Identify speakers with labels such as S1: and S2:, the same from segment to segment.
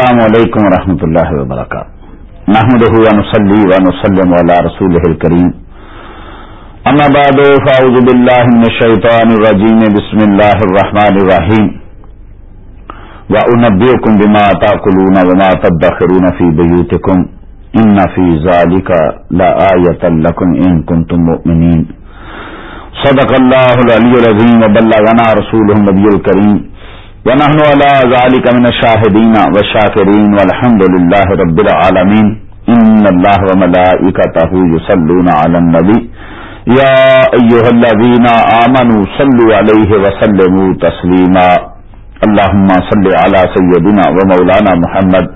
S1: السلام علیکم ورحمۃ اللہ وبرکاتہ۔ محمد ونسلی ونسلم علی رسول الکریم۔ اما بعد، فاعوذ باللہ من الشیطان الرجیم، بسم اللہ الرحمن الرحیم۔ وانبئکم بما تاکلون وما تدخرون فی بیوتکم ان فی ذالک لآیۃ لکم ان کنتم مؤمنین صدق اللہ العلی العظیم وبلغنا رسوله النبی الکریم ونحن على ذلك من الشاهدين والشاكرين والحمد لله رب العالمين. إن الله وملائكته يصلون على النبي. يا أيها الذين آمنوا صلوا عليه وسلموا تسليما. اللهم صل على سيدنا ومولانا محمد.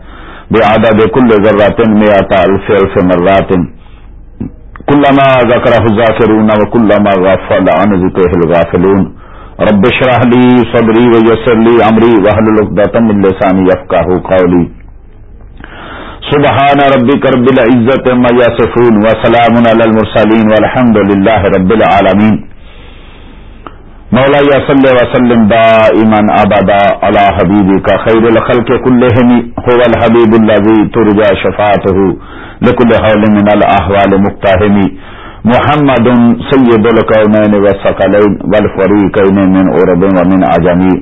S1: بعدد كل ذرة مئة ألف ألف مرات. كلما ذكره الذاكرون وكلما غفل عن ذكره الغافلون. رب اشرح لي صدري ويسر لي امري واحلل عقدة من لساني يفقهوا قولي. سبحان ربك رب العزة ما يصفون وسلام على المرسلين والحمد لله رب العالمين. مولاي صل وسلم دائما ابدا على حبيبك خير الخلق كلهم، هو الحبيب الذي ترجى شفاعته لكل حول من الاحوال مقتحم محمد سید القونین والثقلین والفریقین من عرب ومن عجمی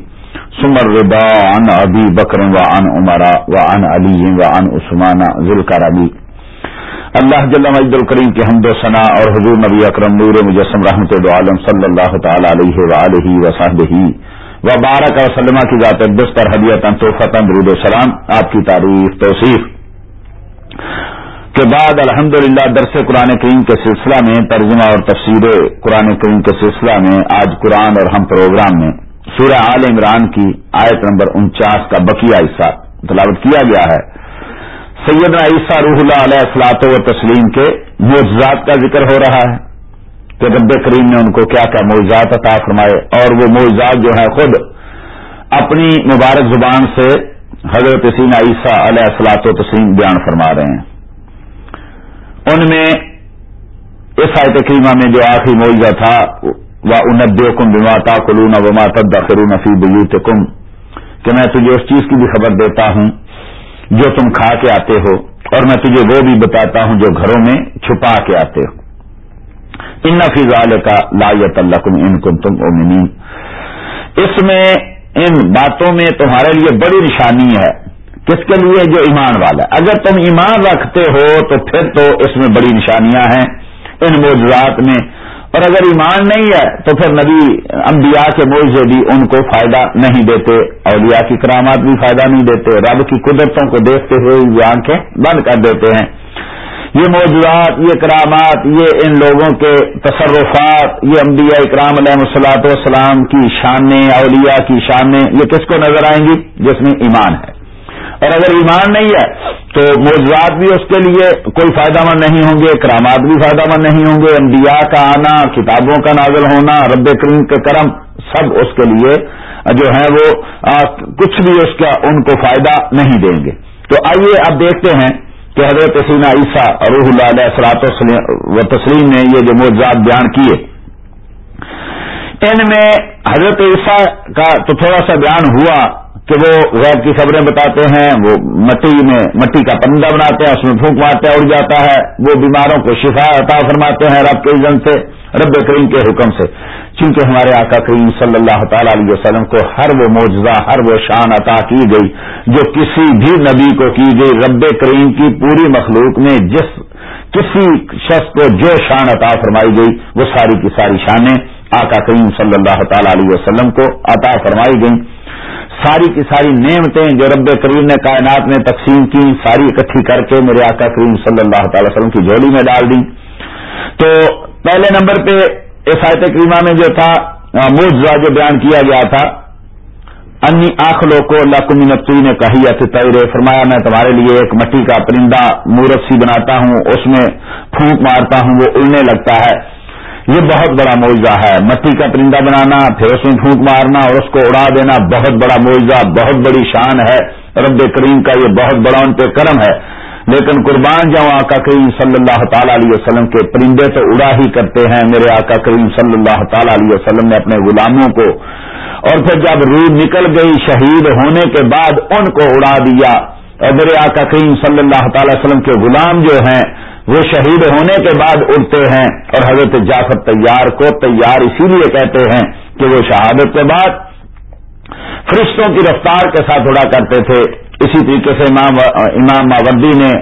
S1: ثم الرضا عن ابی بکر وعن عمر وعن علی وعن عثمان ذو الکرمی اللہ جل مجد الکریم کی حمد و ثنا اور حضور نبی اکرم نور مجسم رحمت دو عالم صلی اللہ تعالی علیہ وآلہ وصحبہ و بارک وسلم کی ذات اقدس پر حدیتا توفتا درود و سلام۔ آپ کی تعریف، توصیف۔ کے بعد الحمد للہ درس قرآن کریم کے سلسلہ میں ترجمہ اور تفسیر قرآن کریم کے سلسلہ میں آج قرآن اور ہم پروگرام میں سورہ عال عمران کی آیت نمبر انچاس کا بقیہ حصہ تلاوت کیا گیا ہے۔ سیدنا عیسیٰ روح اللہ علیہ اصلاط و تسلیم کے معجزات کا ذکر ہو رہا ہے کہ رب کریم نے ان کو کیا کیا معجزات عطا فرمائے اور وہ معجزات جو ہے خود اپنی مبارک زبان سے حضرت سینا عیسیٰ علیہ اصلاط و تسلیم بیان فرما رہے ہیں۔ ان میں اس آیت کریمہ میں جو آخری معاوضہ تھا وہ اندو کم بماتا کلون وما تدخر نفی بیوت کم کہ میں تجھے اس چیز کی بھی خبر دیتا ہوں جو تم کھا کے آتے ہو، اور میں تجھے وہ بھی بتاتا ہوں جو گھروں میں چھپا کے آتے ہو۔ ان نفیز کا لایت اللہ کم ان کم تم اومنی اس میں، ان باتوں میں تمہارے لیے بڑی نشانی ہے۔ کس کے لیے؟ جو ایمان والا ہے۔ اگر تم ایمان رکھتے ہو تو پھر تو اس میں بڑی نشانیاں ہیں، ان موضوعات میں۔ اور اگر ایمان نہیں ہے تو پھر نبی انبیاء کے موضوع بھی ان کو فائدہ نہیں دیتے، اولیاء کی کرامات بھی فائدہ نہیں دیتے، رب کی قدرتوں کو دیکھتے ہوئے یہ آنکھیں بند کر دیتے ہیں۔ یہ موضوعات یہ کرامات، یہ ان لوگوں کے تصرفات، یہ انبیاء اکرام علیہ وسلاۃ والسلام کی شانیں، اولیاء کی شانیں، یہ کس کو نظر آئیں گی؟ جس میں ایمان ہے۔ اور اگر ایمان نہیں ہے تو موضوعات بھی اس کے لیے کوئی فائدہ مند نہیں ہوں گے کرامات بھی فائدہ مند نہیں ہوں گے، انبیاء کا آنا، کتابوں کا نازل ہونا، رب کریم کے کرم سب اس کے لیے جو ہے وہ کچھ بھی اس کا ان کو فائدہ نہیں دیں گے۔ تو آئیے اب دیکھتے ہیں کہ حضرت سینا عیسیٰ روح اللہ علیہ اثرات و تسلیم نے یہ جو موضوعات بیان کیے، ان میں حضرت عیسیٰ کا تو تھوڑا سا بیان ہوا کہ وہ غیر کی خبریں بتاتے ہیں، وہ مٹی میں، مٹی کا پندہ بناتے ہیں، اس میں پھونک مارتے اڑ جاتا ہے۔ وہ بیماروں کو شفا عطا فرماتے ہیں رب کے عزن سے، رب کریم کے حکم سے۔ چونکہ ہمارے آقا کریم صلی اللہ تعالی علیہ وسلم کو ہر وہ معجزہ، ہر وہ شان عطا کی گئی، جو کسی بھی نبی کو کی گئی، رب کریم کی پوری مخلوق میں جس کسی شخص کو جو شان عطا فرمائی گئی، وہ ساری کی ساری شانیں آقا کریم صلی اللہ تعالی علیہ وسلم کو عطا فرمائی گئیں۔ ساری کی ساری نعمتیں جو رب کریم نے کائنات میں تقسیم کی، ساری اکٹھی کر کے میرے آقا کریم صلی اللہ تعالی وسلم کی جولی میں ڈال دی۔ تو پہلے نمبر پہ اس آیت کریمہ میں جو تھا موجزہ جو بیان کیا گیا تھا، انی آخلوں کو اللہ کمی نقطی نے کہی تیر فرمایا میں تمہارے لیے ایک مٹی کا پرندہ مورت سی بناتا ہوں، اس میں پھونک مارتا ہوں، وہ اڑنے لگتا ہے۔ یہ بہت بڑا معاوضہ ہے۔ مٹی کا پرندہ بنانا پھر اس میں پھونک مارنا اور اس کو اڑا دینا بہت بڑا معاوضہ بہت بڑی شان ہے۔ رب کریم کا یہ بہت بڑا ان پہ کرم ہے۔ لیکن قربان جاؤں آقا کریم صلی اللہ تعالی علیہ وسلم کے پرندے تو اڑا ہی کرتے ہیں۔ میرے آقا کریم صلی اللہ تعالی علیہ وسلم نے اپنے غلاموں کو اور پھر جب روح نکل گئی شہید ہونے کے بعد ان کو اڑا دیا۔ اور میرے آقا کریم صلی اللہ تعالی وسلم کے غلام جو ہیں وہ شہید ہونے کے بعد اڑتے ہیں اور حضرت جعفر تیار کو تیار اسی لیے کہتے ہیں کہ وہ شہادت کے بعد فرشتوں کی رفتار کے ساتھ اڑا کرتے تھے۔ اسی طریقے سے امام امام ماوردی نے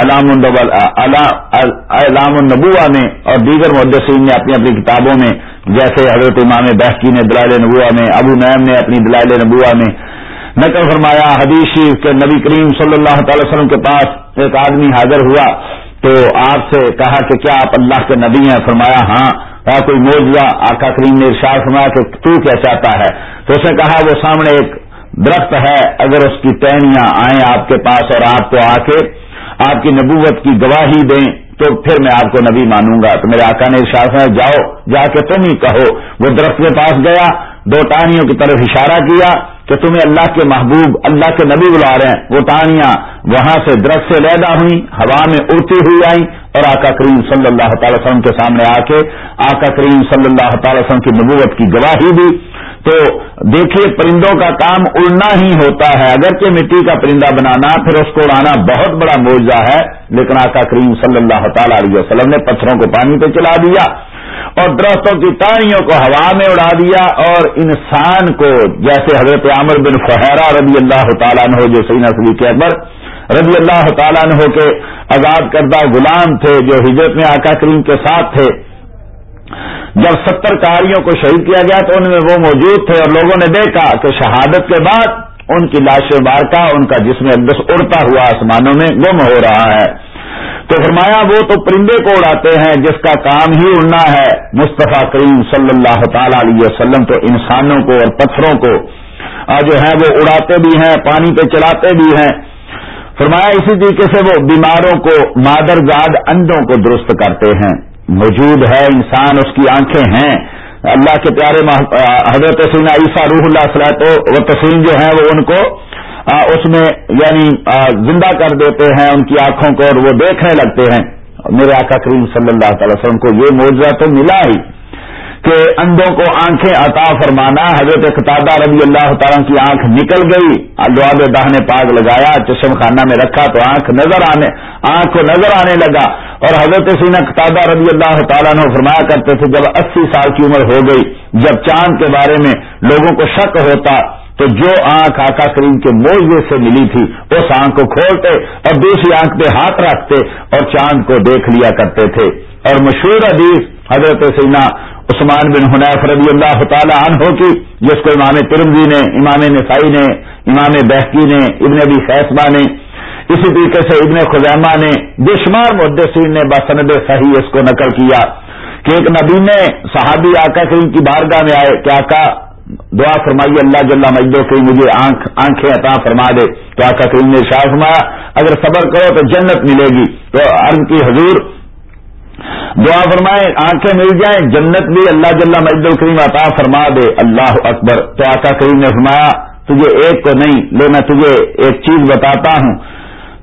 S1: علام النبوا میں اور دیگر محدثین نے اپنی اپنی کتابوں میں، جیسے حضرت امام بحقی نے دلائل نبوا میں، ابو نعم نے اپنی دلائل نبوا میں نقل فرمایا حدیث شریف کے نبی کریم صلی اللہ تعالی وسلم کے پاس ایک آدمی حاضر ہوا تو آپ سے کہا کہ کیا آپ اللہ کے نبی ہیں؟ فرمایا ہاں۔ کوئی موجودہ آقا کریم نے ارشاد فرمایا کہ تو کیا چاہتا ہے؟ تو اس نے کہا، وہ سامنے ایک درخت ہے، اگر اس کی ٹہنیاں آئیں آپ کے پاس اور آپ کو آ کے آپ کی نبوت کی گواہی دیں، تو پھر میں آپ کو نبی مانوں گا۔ تو میرے آقا نے ارشاد فرمایا، جاؤ، جا کے تم ہی کہو۔ وہ درخت کے پاس گیا، دو ٹانیوں کی طرف اشارہ کیا۔ کہ تمہیں اللہ کے محبوب، اللہ کے نبی بلا رہے ہیں۔ وہ تانیاں وہاں سے درخت سے لیدا ہوئی ہوا میں اڑتی ہوئی آئیں اور آقا کریم صلی اللہ تعالی وسلم کے سامنے آ کے آقا کریم صلی اللہ تعالی وسلم کی نبوت کی گواہی دی۔ تو دیکھیے، پرندوں کا کام اڑنا ہی ہوتا ہے۔ اگرچہ مٹی کا پرندہ بنانا، پھر اس کو اڑانا بہت بڑا موجہ ہے، لیکن آقا کریم صلی اللہ تعالی علیہ وسلم نے پتھروں کو پانی پہ چلا دیا۔ اور درختوں کی ٹانیوں کو ہوا میں اڑا دیا اور انسان کو جیسے حضرت عامر بن فہرا رضی اللہ تعالیٰ نے جو سینا صدیق اکبر رضی اللہ تعالیٰ نے ہو کے آزاد کردہ غلام تھے، جو ہجرت میں آقا کریم کے ساتھ تھے، جب ستر کاریوں کو شہید کیا گیا تو ان میں وہ موجود تھے اور لوگوں نے دیکھا کہ شہادت کے بعد ان کی لاش بارکا ان کا جسم اقدس اڑتا ہوا آسمانوں میں گم ہو رہا ہے۔ تو فرمایا وہ تو پرندے کو اڑاتے ہیں جس کا کام ہی اڑنا ہے۔ مصطفیٰ کریم صلی اللہ تعالی علیہ وسلم تو انسانوں کو اور پتھروں کو۔ جو ہے وہ اڑاتے بھی ہیں، پانی پہ چلاتے بھی ہیں۔ فرمایا اسی طریقے سے وہ بیماروں کو مادر زاد اندوں کو درست کرتے ہیں۔ موجود ہے انسان، اس کی آنکھیں ہیں۔ اللہ کے پیارے حضرت سینا عیسیٰ روح اللہ صلاح و تسلیم جو ہیں وہ ان کو اس میں یعنی زندہ کر دیتے ہیں ان کی آنکھوں کو اور وہ دیکھنے لگتے ہیں۔ میرے آقا کریم صلی اللہ تعالی وسلم کو یہ موضوع تو ملا ہی کہ اندھوں کو آنکھیں عطا فرمانا، حضرت قطادہ رضی اللہ تعالیٰ کی آنکھ نکل گئی الواب دہنے پاگ لگایا، چشم خانہ میں رکھا تو آنکھ نظر آنے، آنکھ کو نظر آنے لگا۔ اور حضرت سینا قطادہ رضی اللہ تعالیٰ نے فرمایا کرتے تھے، جب اسی سال کی عمر ہو گئی، جب چاند کے بارے میں لوگوں کو شک ہوتا تو جو آنکھ آقا کریم کے موزے سے ملی تھی، اس آنکھ کو کھولتے اور دوسری آنکھ پہ ہاتھ رکھتے اور چاند کو دیکھ لیا کرتے تھے۔ اور مشہور حدیث حضرت سینا عثمان بن حنیف رضی اللہ تعالی عنہ کی، جس کو امام ترمزی نے، امام نسائی نے، امام بحقی نے، ابن ابی فیصبہ نے، اسی طریقے سے ابن خزیمہ نے بے شمار محدثین نے بسند صحیح اس کو نقل کیا کہ ایک نبی نے صحابی آقا کریم کی بارگاہ میں آئے کہ آقا دعا فرمائیے اللہ جل مجدو کہ مجھے آنکھیں عطا فرما دے۔ تو آقا کریم نے شاہ فرمایا، اگر صبر کرو تو جنت ملے گی۔ تو عرض کی حضور، دعا فرمائے آنکھیں مل جائیں، جنت بھی اللہ جل مجد الکریم عطا فرما دے۔ اللہ اکبر۔ تو آقا کریم نے فرمایا، تجھے ایک کو نہیں، لے میں تجھے ایک چیز بتاتا ہوں۔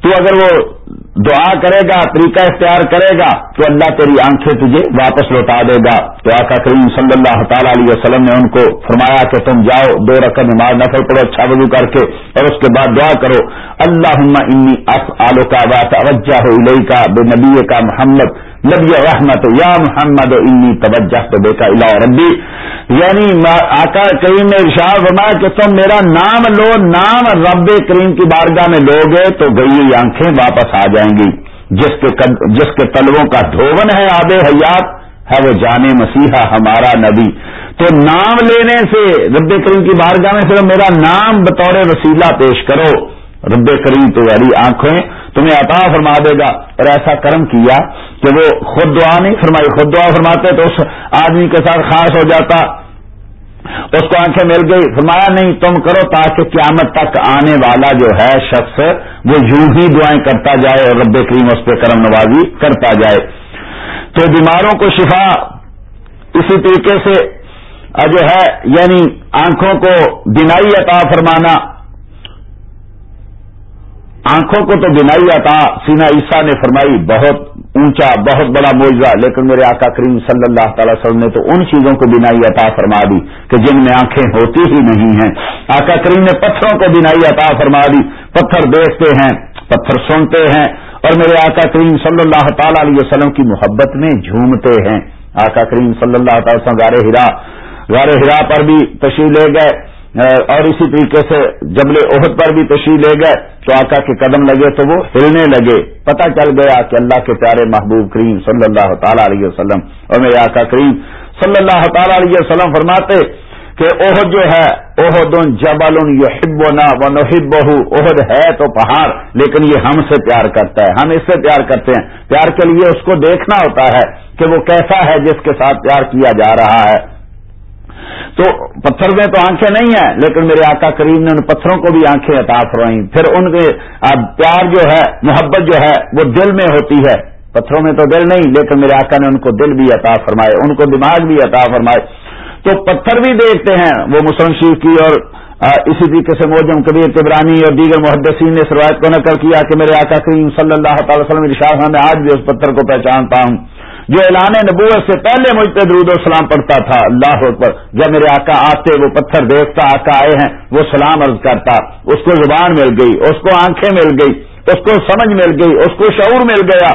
S1: تو اگر وہ دعا کرے گا، طریقہ اختیار کرے گا تو اللہ تیری آنکھیں تجھے واپس لوٹا دے گا۔ تو آقا کریم صلی اللہ تعالی علیہ وسلم نے ان کو فرمایا کہ تم جاؤ، دو رقم نماز نفل پڑھو اچھا وضو کر کے اور اس کے بعد دعا کرو۔ اللہ انی اف آلو کا بات اوجہ ہو کا بے نبی کا محمد، نبی رحمت، یا محمد انی توجہ تو بے کا الا ربی۔ یعنی آقا کریم نے ارشاد فرمایا کہ تم میرا نام لو، نام رب کریم کی بارگاہ میں لو گے تو گئی آنکھیں واپس آ جائیں۔ گی۔ جس کے جس کے تلووں کا دھون ہے آب حیات، ہے وہ جانے مسیحا، ہمارا نبی۔ تو نام لینے سے رب کریم کی بارگاہ میں صرف میرا نام بطور وسیلہ پیش کرو۔ رب کریم تمہاری آنکھیں تمہیں عطا فرما دے گا۔ اور ایسا کرم کیا کہ وہ خود دعا نہیں فرمائی، خود دعا فرماتے تو اس آدمی کے ساتھ خاص ہو جاتا۔ اس کو آنکھیں مل گئی، فرمایا نہیں، تم کرو تاکہ قیامت تک آنے والا جو ہے شخص وہ یوں ہی دعائیں کرتا جائے اور رب کریم اس پہ کرم نوازی کرتا جائے۔ تو بیماروں کو شفا اسی طریقے سے جو ہے یعنی آنکھوں کو بینائی عطا فرمانا۔ آنکھوں کو تو بنائی عطا، سینا عیسیٰ نے فرمائی، بہت اونچا، بہت بڑا معجزہ، لیکن میرے آقا کریم صلی اللہ تعالی وسلم نے تو ان چیزوں کو بینائی عطا فرما دی کہ جن میں آنکھیں ہوتی ہی نہیں ہیں۔ آقا کریم نے پتھروں کو بینائی عطا فرما دی۔ پتھر دیکھتے ہیں، پتھر سنتے ہیں۔ اور میرے آقا کریم صلی اللہ تعالی علیہ وسلم کی محبت میں جھومتے ہیں۔ آقا کریم صلی اللہ تعالی وسلم غار ہرا غار ہرا پر بھی تشریح لے گئے۔ اور اسی طریقے سے جبل عہد پر بھی تشریح لے گئے تو آقا کے قدم لگے تو وہ ہلنے لگے۔ پتہ چل گیا کہ اللہ کے پیارے محبوب کریم صلی اللہ تعالی علیہ وسلم اور میرے آقا کریم صلی اللہ تعالی علیہ وسلم فرماتے کہ عہد جو ہے عہد جبل یو ہب و نحب عہد ہے تو پہاڑ، لیکن یہ ہم سے پیار کرتا ہے۔ ہم اس سے پیار کرتے ہیں۔ پیار کے لیے اس کو دیکھنا ہوتا ہے کہ وہ کیسا ہے جس کے ساتھ پیار کیا جا رہا ہے۔ تو پتھر میں تو آنکھیں نہیں ہیں، لیکن میرے آقا کریم نے ان پتھروں کو بھی آنکھیں عطا فرمائی پھر ان کے پیار جو ہے، محبت جو ہے، وہ دل میں ہوتی ہے۔ پتھروں میں تو دل نہیں، لیکن میرے آقا نے ان کو دل بھی عطا فرمائے، ان کو دماغ بھی عطا فرمائے۔ تو پتھر بھی دیکھتے ہیں وہ مسلم شریف کی، اور اسی طریقے سے موجم کبیر تبرانی اور دیگر محدثین نے اس روایت کو نقل کیا کہ میرے آقا کریم صلی اللہ تعالی وسلم ارشاد میں آج بھی اس پتھر کو پہچانتا ہوں۔ جو اعلان نبوت سے پہلے مجھ پہ درود و سلام پڑھتا تھا، اللہ پر جب میرے آقا آتے، وہ پتھر دیکھتا، آقا آئے ہیں، وہ سلام عرض کرتا۔ اس کو زبان مل گئی، اس کو آنکھیں مل گئی، اس کو سمجھ مل گئی، اس کو شعور مل گیا۔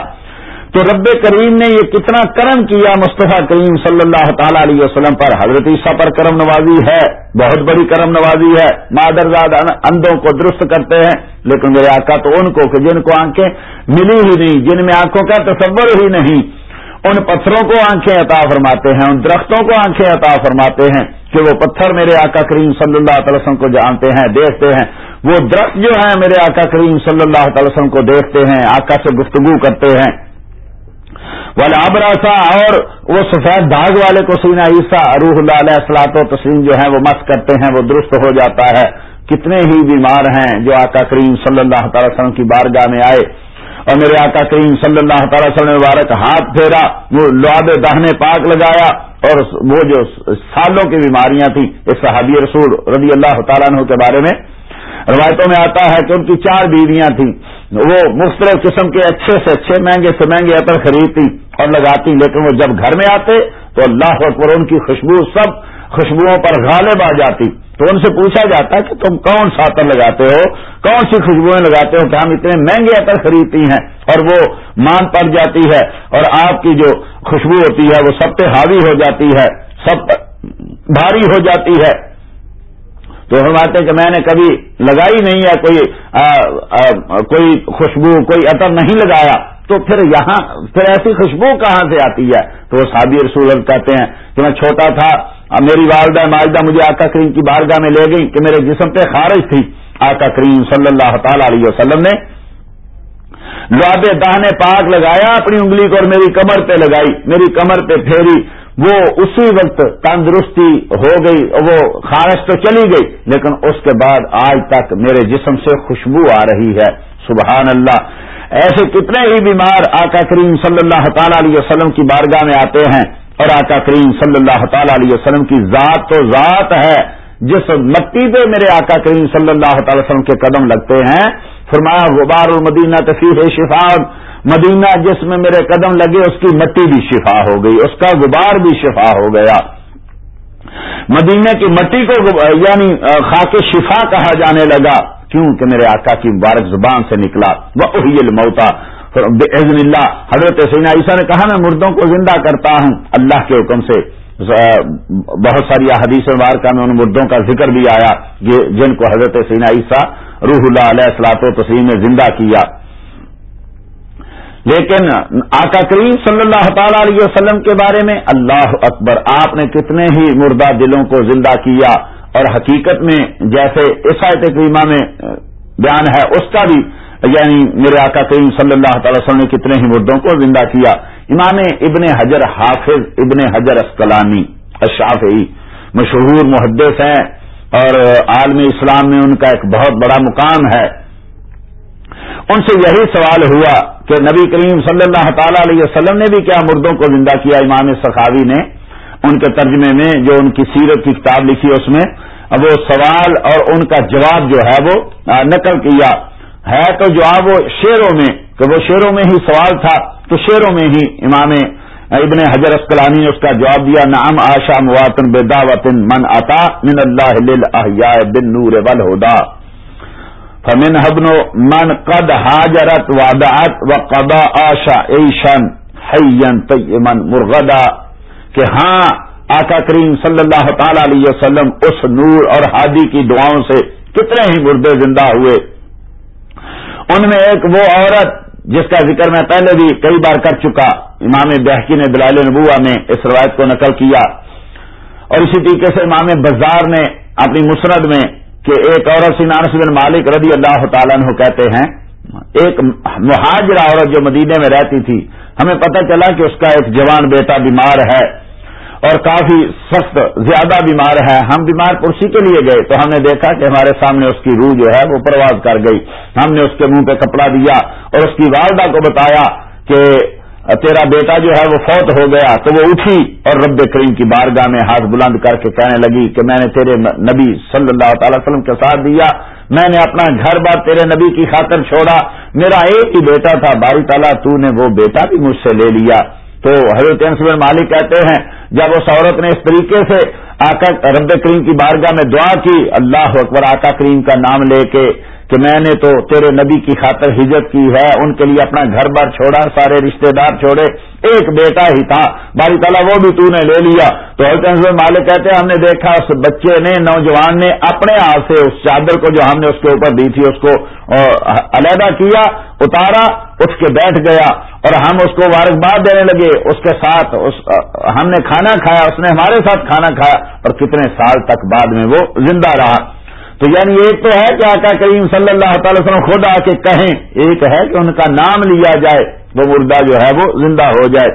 S1: تو رب کریم نے یہ کتنا کرم کیا مصطفیٰ کریم صلی اللہ تعالی علیہ وسلم پر۔ حضرت عیسیٰ پر کرم نوازی ہے، بہت بڑی کرم نوازی ہے۔ مادرزاد اندوں کو درست کرتے ہیں، لیکن میرے آقا تو ان کو کہ جن کو آنکھیں ملی ہی نہیں، جن میں آنکھوں کا تصور ہی نہیں ان پتھروں کو آنکھیں عطا فرماتے ہیں، ان درختوں کو آنکھیں عطا فرماتے ہیں کہ وہ پتھر میرے آقا کریم صلی اللہ تعالی وسلم کو جانتے ہیں، دیکھتے ہیں۔ وہ درخت جو ہیں میرے آقا کریم صلی اللہ تعالی وسلم کو دیکھتے ہیں، آقا سے گفتگو کرتے ہیں۔ والا آبراسا اور وہ سفید داغ والے کو سینا عیسیٰ، روح اللہ علیہ السلاط و تسلیم جو ہیں وہ مس کرتے ہیں، وہ درست ہو جاتا ہے۔ کتنے ہی بیمار ہیں جو آقا کریم صلی اللہ تعالی وسلم کی بارگاہ میں آئے۔ اور میرے آقا کریم صلی اللہ تعالی وسلم مبارک ہاتھ پھیرا، وہ لعاب دہنے پاک لگایا اور وہ جو سالوں کی بیماریاں تھیں اس صحابی رسول رضی اللہ تعالیٰ عنہ کے بارے میں روایتوں میں آتا ہے کہ ان کی چار بیویاں تھیں۔ وہ مختلف قسم کے اچھے سے اچھے، مہنگے سے مہنگے عطر خریدتی اور لگاتی، لیکن وہ جب گھر میں آتے تو اللہ اکبر ان کی خوشبو سب خوشبوؤں پر غالب آ جاتی تو ان سے پوچھا جاتا کہ تم کون سا عطر لگاتے ہو؟ کون سی خوشبوئیں لگاتے ہو کہ ہم اتنے مہنگے عطر خریدتی ہیں اور وہ مان پڑ جاتی ہے اور آپ کی جو خوشبو ہوتی ہے وہ سب پہ حاوی ہو جاتی ہے سب بھاری ہو جاتی ہے۔ تو فرماتے کہ میں نے کبھی لگائی نہیں ہے کوئی آ, آ, کوئی خوشبو کوئی عطر نہیں لگایا۔ تو پھر یہاں پھر ایسی خوشبو کہاں سے آتی ہے؟ تو وہ صحابی رسول کہتے ہیں کہ میں چھوٹا تھا میری والدہ ماجدہ مجھے آقا کریم کی بارگاہ میں لے گئی کہ میرے جسم پہ خارج تھی۔ آقا کریم صلی اللہ تعالی علیہ وسلم نے لواب دہنے پاک لگایا، اپنی انگلی کو اور میری کمر پہ لگائی، میری کمر پہ پھیری۔ وہ اسی وقت تندرستی ہو گئی، وہ خارش تو چلی گئی، لیکن اس کے بعد آج تک میرے جسم سے خوشبو آ رہی ہے۔ سبحان اللہ۔ ایسے کتنے ہی بیمار آقا کریم صلی اللہ تعالی علیہ وسلم کی بارگاہ میں آتے ہیں، اور آقا کریم صلی اللہ تعالی علیہ وسلم کی ذات تو ذات ہے، جس مٹی پہ میرے آقا کریم صلی اللہ تعالی وسلم کے قدم لگتے ہیں۔ فرمایا، غبار المدینہ تفیح شفا مدینہ جس میں میرے قدم لگے، اس کی مٹی بھی شفا ہو گئی، اس کا غبار بھی شفا ہو گیا۔ مدینہ کی مٹی کو یعنی خاک شفا کہا جانے لگا۔ کیوں کہ میرے آقا کی مبارک زبان سے نکلا۔ وہ موتا عزن اللہ، حضرت سینا عیسیٰ نے کہا، میں مردوں کو زندہ کرتا ہوں۔ اللہ کے حکم سے بہت ساری حدیث مبارکہ میں ان مردوں کا ذکر بھی آیا جن کو حضرت سینا عیسیٰ روح اللہ علیہ السلاط و تسلیم نے زندہ کیا۔ لیکن آقا کریم صلی اللہ تعالی علیہ وسلم کے بارے میں اللہ اکبر، آپ نے کتنے ہی مردہ دلوں کو زندہ کیا اور حقیقت میں جیسے اس آیت کریمہ میں بیان ہے، اس کا بھی یعنی میرے آقا کریم صلی اللہ تعالی وسلم نے کتنے ہی مردوں کو زندہ کیا۔ امام ابن حجر حافظ، ابن حجر اسکلانی اشافی مشہور محدث ہیں اور عالم اسلام میں ان کا ایک بہت بڑا مقام ہے۔ ان سے یہی سوال ہوا کہ نبی کریم صلی اللہ تعالی علیہ وسلم نے بھی کیا مردوں کو زندہ کیا؟ امام سخاوی نے ان کے ترجمے میں جو ان کی سیرت کی کتاب لکھی اس میں وہ سوال اور ان کا جواب جو ہے وہ نقل کیا ہے تو جو آپ وہ شعروں میں کہ وہ شیروں میں ہی سوال تھا تو شیروں میں ہی امام ابن حجر اسکلانی نے اس کا جواب دیا نام آشا مواتن بے دعوتن من عطا من اللہ بن نور ولہدا فمن حبن من قد حاجرت وادعت و قدا آشا ایشن حین طیمن مرغدا کہ ہاں آقا کریم صلی اللہ تعالی علیہ وسلم اس نور اور ہادی کی دعاؤں سے کتنے ہی مردے زندہ ہوئے۔ ان میں ایک وہ عورت جس کا ذکر میں پہلے بھی کئی بار کر چکا، امام بحقی نے دلال نبوا میں اس روایت کو نقل کیا۔ اور اسی طریقے سے امام بزار نے اپنی مسرد میں کہ ایک عورت سینانس بن مالک رضی اللہ تعالیٰ عنہ کہتے ہیں، ایک مہاجرہ عورت جو مدینے میں رہتی تھی، ہمیں پتہ چلا کہ اس کا ایک جوان بیٹا بیمار ہے اور کافی سخت، زیادہ بیمار ہے۔ ہم بیمار پرسی کے لیے گئے تو ہم نے دیکھا کہ ہمارے سامنے اس کی روح جو ہے وہ پرواز کر گئی۔ ہم نے اس کے منہ پہ کپڑا دیا اور اس کی والدہ کو بتایا کہ تیرا بیٹا جو ہے وہ فوت ہو گیا تو وہ اٹھی اور رب کریم کی بارگاہ میں ہاتھ بلند کر کے کہنے لگی کہ میں نے تیرے نبی صلی اللہ تعالی وسلم کے ساتھ دیا، میں نے اپنا گھر بار تیرے نبی کی خاطر چھوڑا، میرا ایک ہی بیٹا تھا، باری تعالیٰ تو نے وہ بیٹا بھی مجھ سے لے لیا۔ تو حضرت انصبر مالک کہتے ہیں، جب اس عورت نے اس طریقے سے آقا رب کریم کی بارگاہ میں دعا کی، اللہ اکبر آقا کریم کا نام لے کے کہ میں نے تو تیرے نبی کی خاطر ہجرت کی ہے، ان کے لیے اپنا گھر بار چھوڑا، سارے رشتہ دار چھوڑے، ایک بیٹا ہی تھا۔ باری تعالیٰ وہ بھی تو نے لے لیا۔ تو حضرت مالک کہتے ہیں، ہم نے دیکھا اس بچے نے، نوجوان نے اپنے ہاتھ سے اس چادر کو جو ہم نے اس کے اوپر دی تھی، اس کو علیحدہ کیا، اتارا، اٹھ کے بیٹھ گیا۔ اور ہم اس کو وارکباد دینے لگے۔ اس کے ساتھ اس ہم نے کھانا کھایا، اس نے ہمارے ساتھ کھانا کھایا۔ اور کتنے سال تک بعد میں وہ زندہ رہا۔ تو یعنی ایک تو ہے کہ آقا کریم صلی اللہ تعالی وسلم خود آ کے کہیں، ایک ہے کہ ان کا نام لیا جائے، وہ مردہ جو ہے وہ زندہ ہو جائے۔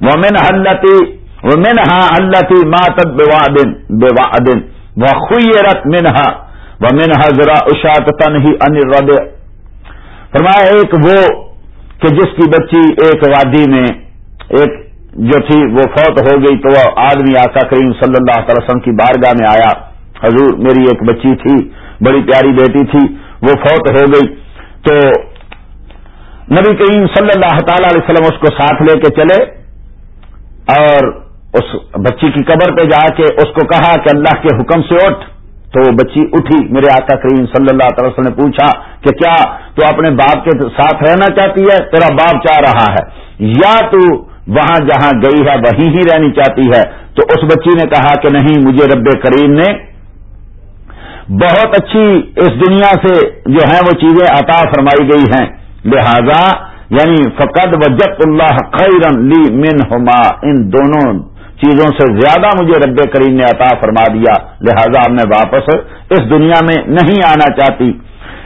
S1: وہ حلتی وہ منہا اللہ ماتد بے بے وہ خویرت منہا وہ منہا ذرا اشاط تن ہی ان فرمایا ایک وہ کہ جس کی بچی ایک وادی میں، ایک جو تھی وہ فوت ہو گئی تو وہ آدمی آقا کریم صلی اللہ تعالی وسلم کی بارگاہ میں آیا۔ حضور میری ایک بچی تھی، بڑی پیاری بیٹی تھی، وہ فوت ہو گئی۔ تو نبی کریم صلی اللہ تعالی علیہ وسلم اس کو ساتھ لے کے چلے اور اس بچی کی قبر پہ جا کے اس کو کہا کہ اللہ کے حکم سے اٹھ۔ تو وہ بچی اٹھی۔ میرے آقا کریم صلی اللہ تعالی وسلم نے پوچھا کہ کیا تو اپنے باپ کے ساتھ رہنا چاہتی ہے؟ تیرا باپ چاہ رہا ہے۔ یا تو وہاں جہاں گئی ہے، وہیں ہی رہنی چاہتی ہے۔ تو اس بچی نے کہا کہ نہیں، مجھے رب کریم نے بہت اچھی اس دنیا سے جو ہیں وہ چیزیں عطا فرمائی گئی ہیں۔ لہذا یعنی فقد و جب اللہ خیرن لی من ہوما ان دونوں چیزوں سے زیادہ مجھے رب کریم نے عطا فرما دیا۔ لہذا اب میں واپس اس دنیا میں نہیں آنا چاہتی۔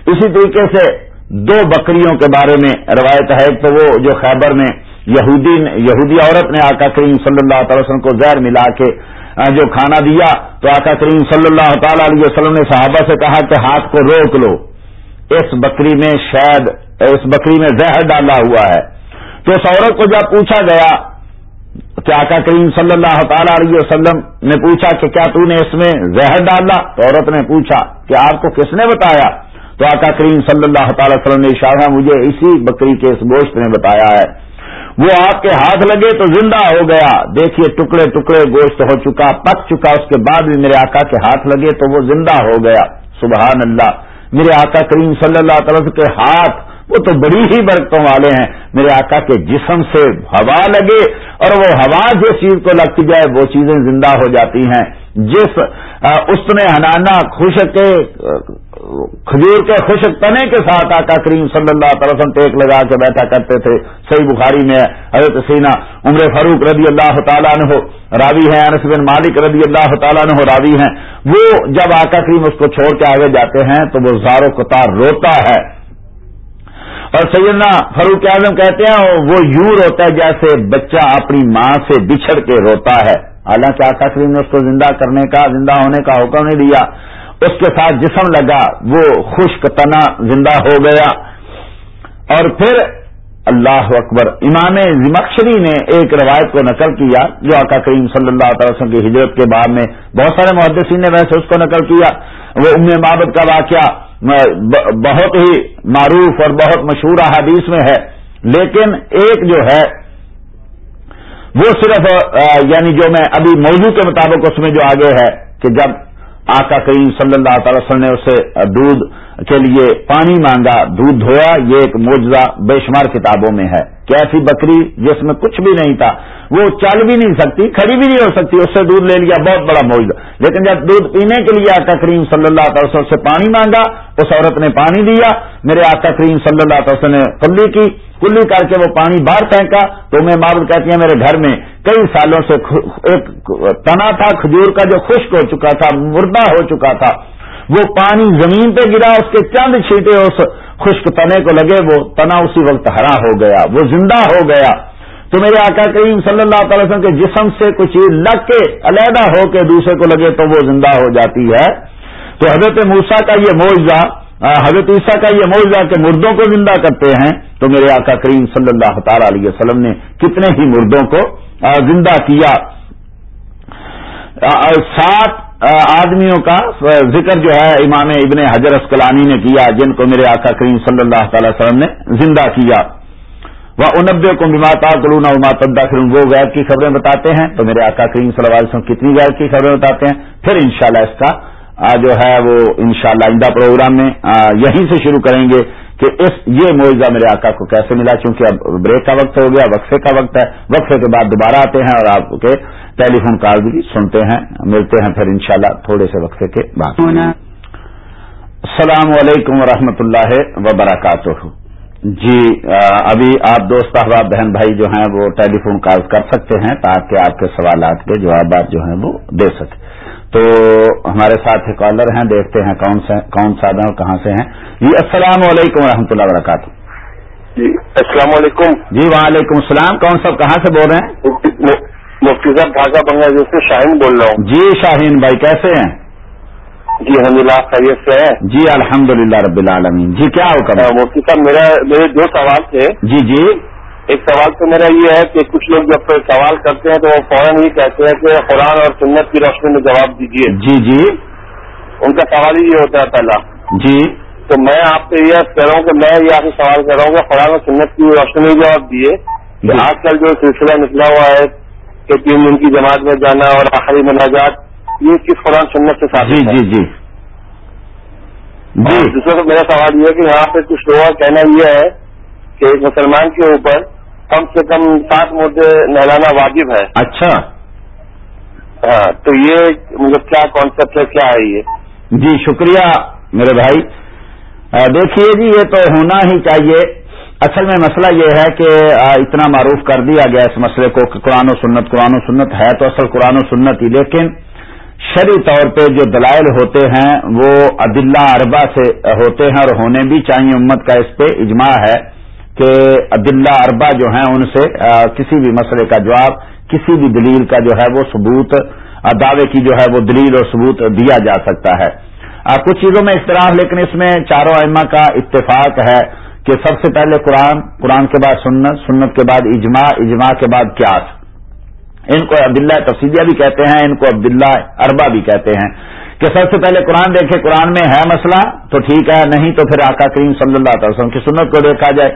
S1: اسی طریقے سے دو بکریوں کے بارے میں روایت ہے تو وہ جو خیبر میں یہودی یہودی عورت نے آقا کریم صلی اللہ تعالی وسلم کو زہر ملا کے جو کھانا دیا تو آقا کریم صلی اللہ تعالی علیہ وسلم نے صحابہ سے کہا کہ ہاتھ کو روک لو۔ اس بکری میں شاید اس بکری میں زہر ڈالا ہوا ہے۔ تو اس عورت کو جب پوچھا گیا کہ آقا کریم صلی اللہ تعالی علیہ وسلم نے پوچھا کہ کیا تو نے اس میں زہر ڈالا؟ تو عورت نے پوچھا کہ آپ کو کس نے بتایا؟ تو آقا کریم صلی اللہ تعالی وسلم نے اشارہ، مجھے اسی بکری کے اس گوشت نے بتایا ہے۔ وہ آپ کے ہاتھ لگے تو زندہ ہو گیا۔ دیکھیے ٹکڑے ٹکڑے گوشت ہو چکا، پک چکا، اس کے بعد بھی میرے آقا کے ہاتھ لگے تو وہ زندہ ہو گیا۔ سبحان اللہ۔ میرے آقا کریم صلی اللہ تعالی کے ہاتھ، وہ تو بڑی ہی برکتوں والے ہیں۔ میرے آقا کے جسم سے ہوا لگے اور وہ ہوا جس چیز کو لگتی جائے، وہ چیزیں زندہ ہو جاتی ہیں۔ جس اس میں ہنانا خوش کے کھجور کے خشک تنے کے ساتھ آقا کریم صلی اللہ تعالی وسلم ٹیک لگا کے بیٹھا کرتے تھے۔ صحیح بخاری میں حضرت سینا عمر فاروق رضی اللہ تعالیٰ نے راوی ہیں، انس بن مالک رضی اللہ تعالیٰ نے راوی ہیں۔ وہ جب آقا کریم اس کو چھوڑ کے آگے جاتے ہیں تو وہ زارو قطار روتا ہے۔ اور سیدنا فاروق اعظم کہتے ہیں، وہ یوں روتا ہے جیسے بچہ اپنی ماں سے بچھڑ کے روتا ہے۔ حالانکہ آقا کریم نے اس کو زندہ کرنے کا، زندہ ہونے کا حکم نہیں دیا۔ اس کے ساتھ جسم لگا، وہ خشک تنا زندہ ہو گیا۔ اور پھر اللہ اکبر، امام زمکشری نے ایک روایت کو نقل کیا، جو آقا کریم صلی اللہ تعالی وسلم کی ہجرت کے بعد میں بہت سارے محدثین نے ویسے اس کو نقل کیا۔ وہ ام مابد کا واقعہ بہت ہی معروف اور بہت مشہور احادیث میں ہے۔ لیکن ایک جو ہے، وہ صرف یعنی جو میں ابھی موضوع کے مطابق اس میں جو آگے ہے کہ جب آقا کریم صلی اللہ تعالی وسلم نے اسے دودھ کے لیے پانی مانگا، دودھ دھویا، یہ ایک موجزہ بے شمار کتابوں میں ہے۔ کہ ایسی بکری جس میں کچھ بھی نہیں تھا، وہ چل بھی نہیں سکتی، کھڑی بھی نہیں ہو سکتی، اس سے دودھ لے لیا، بہت بڑا موجودہ لیکن جب دودھ پینے کے لیے آقا کریم صلی اللہ تعالی وسلم سے پانی مانگا، اس عورت نے پانی دیا۔ میرے آقا کریم صلی اللہ تعالی وسلم نے کلی کی کلی کر کے وہ پانی باہر پھینکا۔ تو میں معبود کہتی ہیں میرے گھر میں کئی سالوں سے ایک تنا تھا، کھجور کا جو خشک ہو چکا تھا، مردہ ہو چکا تھا۔ وہ پانی زمین پہ گرا، اس کے چند چھینٹے اس خشک تنے کو لگے، وہ تنا اسی وقت ہرا ہو گیا، وہ زندہ ہو گیا۔ تو میرے آقا کریم صلی اللہ تعالی وسلم کے جسم سے کچھ چیز لگ کے، علیحدہ ہو کے دوسرے کو لگے تو وہ زندہ ہو جاتی ہے۔ تو حضرت موسا کا یہ معاوضہ حضرت عیسیٰ کا یہ معاوضہ کہ مردوں کو زندہ کرتے ہیں، تو میرے آقا کریم صلی اللہ تعالی علیہ وسلم نے کتنے ہی مردوں کو زندہ کیا۔ سات آدمیوں کا ذکر جو ہے، امام ابن حجر اسکلانی نے کیا، جن کو میرے آقا کریم صلی اللہ تعالی وسلم نے زندہ کیا۔ وہ انبے کو مماتا کلونا اماتا پھر وہ غیر کی خبریں بتاتے ہیں۔ تو میرے آقا کریم صلی اللہ علیہ وسلم کتنی غیر کی خبریں بتاتے ہیں۔ پھر انشاءاللہ اس کا جو ہے، وہ انشاءاللہ شاء پروگرام میں یہیں سے شروع کریں گے۔ کہ اس یہ معاوضہ میرے آقا کو کیسے ملا؟ چونکہ اب بریک کا وقت ہو گیا وقفے کا وقت ہے۔ وقفے کے بعد دوبارہ آتے ہیں اور آپ کے ٹیلی فون کال بھی سنتے ہیں ملتے ہیں پھر انشاءاللہ تھوڑے سے وقفے کے بعد۔ السلام علیکم ورحمۃ اللہ وبرکاتہ۔ جی ابھی آپ دوست احباب بہن بھائی جو ہیں وہ ٹیلی فون کال کر سکتے ہیں تاکہ آپ کے سوالات کے جوابات جو ہیں وہ دے سکے تو ہمارے ساتھ کالر ہیں دیکھتے ہیں کون سے کون سا اور کہاں سے ہیں۔ جی السلام علیکم و رحمۃ اللہ وبرکاتہ۔
S2: جی السلام علیکم۔
S1: جی وعلیکم السلام۔ کون صاحب کہاں سے بول رہے ہیں؟
S2: مفتی صاحب ڈھاکہ بنگلہ دیش سے شاہین بول رہا ہوں۔
S1: جی شاہین بھائی کیسے ہیں؟
S2: جی الحمد للہ خیریت سے ہیں۔
S1: جی الحمد للہ رب العالمین۔ جی کیا ہو
S2: مفتی صاحب میرا میرے دو سوال تھے۔
S1: جی جی۔
S2: ایک سوال تو میرا یہ ہے کہ کچھ لوگ جب سوال کرتے ہیں تو وہ فوراً ہی کہتے ہیں کہ قرآن اور سنت کی روشنی میں جواب دیجیے
S1: جی جی۔
S2: ان کا سوال ہی یہ ہوتا ہے پہلا۔
S1: جی۔
S2: تو میں آپ سے یہ کہہ رہا ہوں کہ میں یہ آپ سے سوال کر رہا ہوں کہ قرآن اور سنت کی روشنی میں جواب دیے کہ آج کل جو سلسلہ نکلا ہوا ہے کہ تین دن کی جماعت میں جانا اور آخری مناجات یہ کس قرآن سنت سے
S1: جی جی جی۔
S2: جی۔ دوسرا تو میرا سوال یہ ہے کہ یہاں پہ کچھ لوگوں کا کہنا یہ ہے کہ ایک مسلمان کے اوپر کم سے کم سات مدعے نہلانا واجب ہے۔
S1: اچھا۔
S2: ہاں تو یہ مطلب کیا کانسیپٹ ہے؟ کیا ہے یہ؟
S1: جی شکریہ میرے بھائی۔ دیکھیے جی یہ تو ہونا ہی چاہیے۔ اصل میں مسئلہ یہ ہے کہ اتنا معروف کر دیا گیا اس مسئلے کو کہ قرآن و سنت قرآن و سنت ہے تو اصل قرآن و سنت ہی۔ لیکن شرعی طور پہ جو دلائل ہوتے ہیں، وہ عدلہ اربا سے ہوتے ہیں اور ہونے بھی چاہیے امت کا اس پہ اجماع ہے کہ عدلہ اربا جو ہیں، ان سے کسی بھی مسئلے کا جواب، کسی بھی دلیل کا جو ہے، وہ ثبوت دعوے کی جو ہے، وہ دلیل اور ثبوت دیا جا سکتا ہے۔ کچھ چیزوں میں اختلاف، لیکن اس میں چاروں ائمہ کا اتفاق ہے کہ سب سے پہلے قرآن قرآن کے بعد سنت سنت کے بعد اجماع اجماع کے بعد کیاس ان کو عبداللہ تفصیلیہ بھی کہتے ہیں، ان کو عبداللہ اربا بھی کہتے ہیں کہ سب سے پہلے قرآن دیکھے، قرآن میں ہے مسئلہ، تو ٹھیک ہے، نہیں تو پھر آقا کریم صلی اللہ تعالی وسلم کی سنت کو دیکھا جائے۔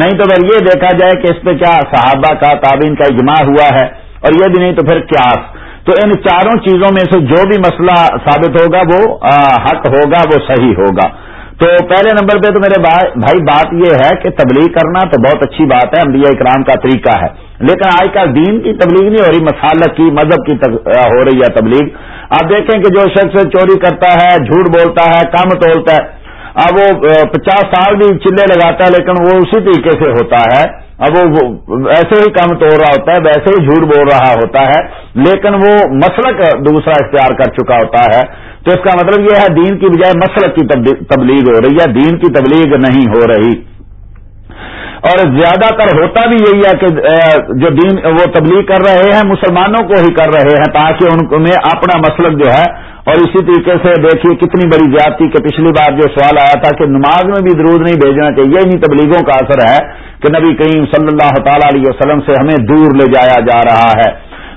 S1: نہیں تو پھر یہ دیکھا جائے کہ اس پہ کیا صحابہ کا تعبین کا اجماع ہوا ہے، اور یہ بھی نہیں تو پھر کیاس تو ان چاروں چیزوں میں سے جو بھی مسئلہ ثابت ہوگا، وہ حق ہوگا، وہ صحیح ہوگا۔ تو پہلے نمبر پہ تو میرے بھائی بات یہ ہے کہ تبلیغ کرنا تو بہت اچھی بات ہے، انبیاء اکرام کا طریقہ ہے۔ لیکن آج کل دین کی تبلیغ نہیں ہو رہی مسالت کی، مذہب کی ہو رہی ہے تبلیغ۔ آپ دیکھیں کہ جو شخص چوری کرتا ہے، جھوٹ بولتا ہے کم تولتا ہے اب وہ پچاس سال بھی چلے لگاتا ہے، لیکن وہ اسی طریقے سے ہوتا ہے۔ اب وہ ایسے ہی کام توڑ رہا ہوتا ہے، ویسے ہی جھوٹ بول رہا ہوتا ہے، لیکن وہ مسلک دوسرا اختیار کر چکا ہوتا ہے۔ تو اس کا مطلب یہ ہے، دین کی بجائے مسلک کی تبلیغ ہو رہی ہے۔ دین کی تبلیغ نہیں ہو رہی۔ اور زیادہ تر ہوتا بھی یہی ہے کہ جو دین وہ تبلیغ کر رہے ہیں، مسلمانوں کو ہی کر رہے ہیں تاکہ ان میں اپنا مسلک جو ہے، اور اسی طریقے سے دیکھیے کتنی بڑی زیادتی کہ پچھلی بار جو سوال آیا تھا کہ نماز میں بھی درود نہیں بھیجنا چاہیے انہیں تبلیغوں کا اثر ہے کہ نبی کریم صلی اللہ تعالی علیہ وسلم سے ہمیں دور لے جایا جا رہا ہے۔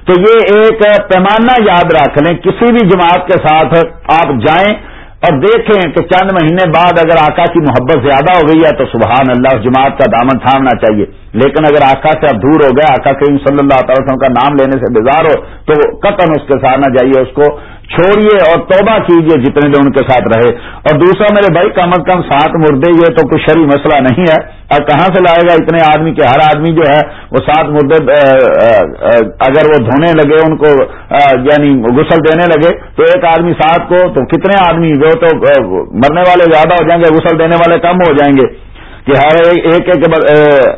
S1: تو یہ ایک پیمانہ یاد رکھ لیں، کسی بھی جماعت کے ساتھ آپ جائیں اور دیکھیں کہ چند مہینے بعد اگر آقا کی محبت زیادہ ہو گئی ہے تو سبحان اللہ جماعت کا دامن تھامنا چاہیے۔ لیکن اگر آقا سے اب دور ہو گئے، آقا کریم صلی اللہ تعالی وسلم کا نام لینے سے بیزار ہو، تو قطن اس کے ساتھ نہ جائیے، اس کو چھوڑیے اور توبہ کیجیے جتنے دن ان کے ساتھ رہے۔ اور دوسرا، میرے بھائی، کم از کم سات مردے یہ تو کوئی شری مسئلہ نہیں ہے۔ اور کہاں سے لائے گا اتنے آدمی کے؟ ہر آدمی جو ہے، وہ سات مردے اگر وہ دھونے لگے، ان کو یعنی غسل دینے لگے، تو ایک آدمی سات کو، تو کتنے آدمی؟ وہ تو مرنے والے زیادہ ہو جائیں گے، غسل دینے والے کم ہو جائیں گے۔ کہ ہر ایک ایک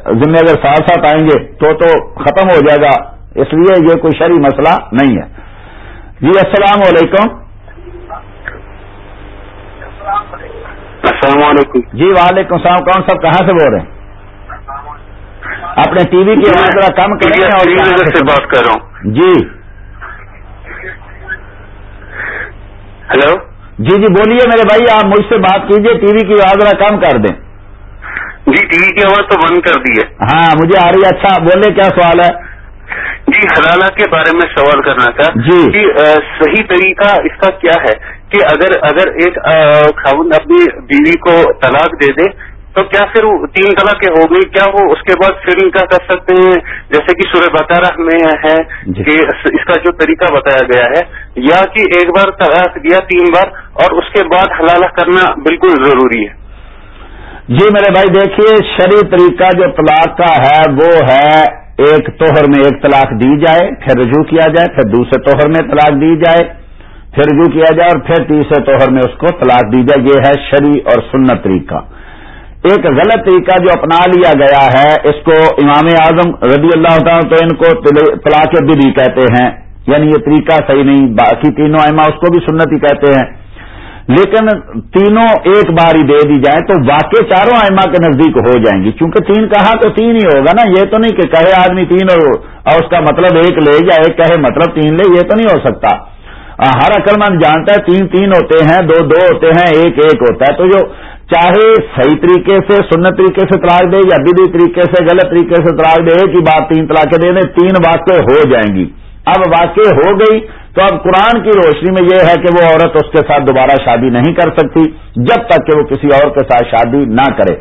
S1: ذمہ اگر ساتھ ساتھ آئیں گے، تو تو ختم ہو جائے گا۔ اس لیے یہ کوئی شری مسئلہ نہیں ہے۔ جی السلام علیکم۔
S2: السلام علیکم۔
S1: جی وعلیکم السلام۔ کون صاحب کہاں سے بول رہے ہیں؟ اپنے ٹی وی کی آواز ذرا کم کریں اور
S2: سے بات کر رہا ہوں۔
S1: جی۔
S2: ہلو؟
S1: جی جی بولیے میرے بھائی آپ مجھ سے بات کیجیے ٹی وی کی آواز ذرا کم کر دیں۔
S2: جی ٹی وی کی آواز تو بند کر دی ہے۔
S1: ہاں مجھے آ رہی ہے۔ اچھا بولے کیا سوال ہے؟
S2: جی حلالہ کے بارے میں سوال کرنا تھا
S1: جی۔
S2: کہ صحیح طریقہ اس کا کیا ہے کہ اگر اگر ایک خاون اپنی بیوی کو طلاق دے دے تو کیا پھر تین طلاق ہو گئی کیا وہ اس کے بعد پھر نکاح کر سکتے ہیں؟ جیسے کہ سورہ بقرہ میں ہے
S1: جی۔
S2: کہ اس کا جو طریقہ بتایا گیا ہے یا کہ ایک بار طلاق دیا تین بار اور اس کے بعد حلالہ کرنا بالکل ضروری ہے۔
S1: جی میرے بھائی دیکھیے شرع طریقہ جو طلاق کا ہے وہ ہے ایک توہر میں ایک طلاق دی جائے، پھر رجوع کیا جائے، پھر دوسرے توہر میں طلاق دی جائے، پھر رجوع کیا جائے اور پھر تیسرے توہر میں اس کو طلاق دی جائے۔ یہ ہے شری اور سنت طریقہ۔ ایک غلط طریقہ جو اپنا لیا گیا ہے، اس کو امام اعظم رضی اللہ تعالیٰ تو ان کو طلاق دلی کہتے ہیں۔ یعنی یہ طریقہ صحیح نہیں، باقی تینوں ایما اس کو بھی سنت ہی کہتے ہیں۔ لیکن تینوں ایک بار ہی دے دی جائیں تو واقع چاروں آئما کے نزدیک ہو جائیں گی۔ چونکہ تین کہا تو تین ہی ہوگا نا، یہ تو نہیں کہ کہے آدمی تین اور اس کا مطلب ایک لے یا ایک کہے مطلب تین لے، یہ تو نہیں ہو سکتا۔ ہر عقل مند جانتا ہے تین تین ہوتے ہیں، دو دو ہوتے ہیں، ایک ایک ہوتا ہے۔ تو جو چاہے صحیح طریقے سے، سنت طریقے سے طلاق دے یا بدی طریقے سے، غلط طریقے سے طلاق دے، ایک ہی بات تین طلاقیں دے دیں، تین واقع ہو جائیں گی۔ اب واقع ہو گئی تو اب قرآن کی روشنی میں یہ ہے کہ وہ عورت اس کے ساتھ دوبارہ شادی نہیں کر سکتی، جب تک کہ وہ کسی اور کے ساتھ شادی نہ کرے۔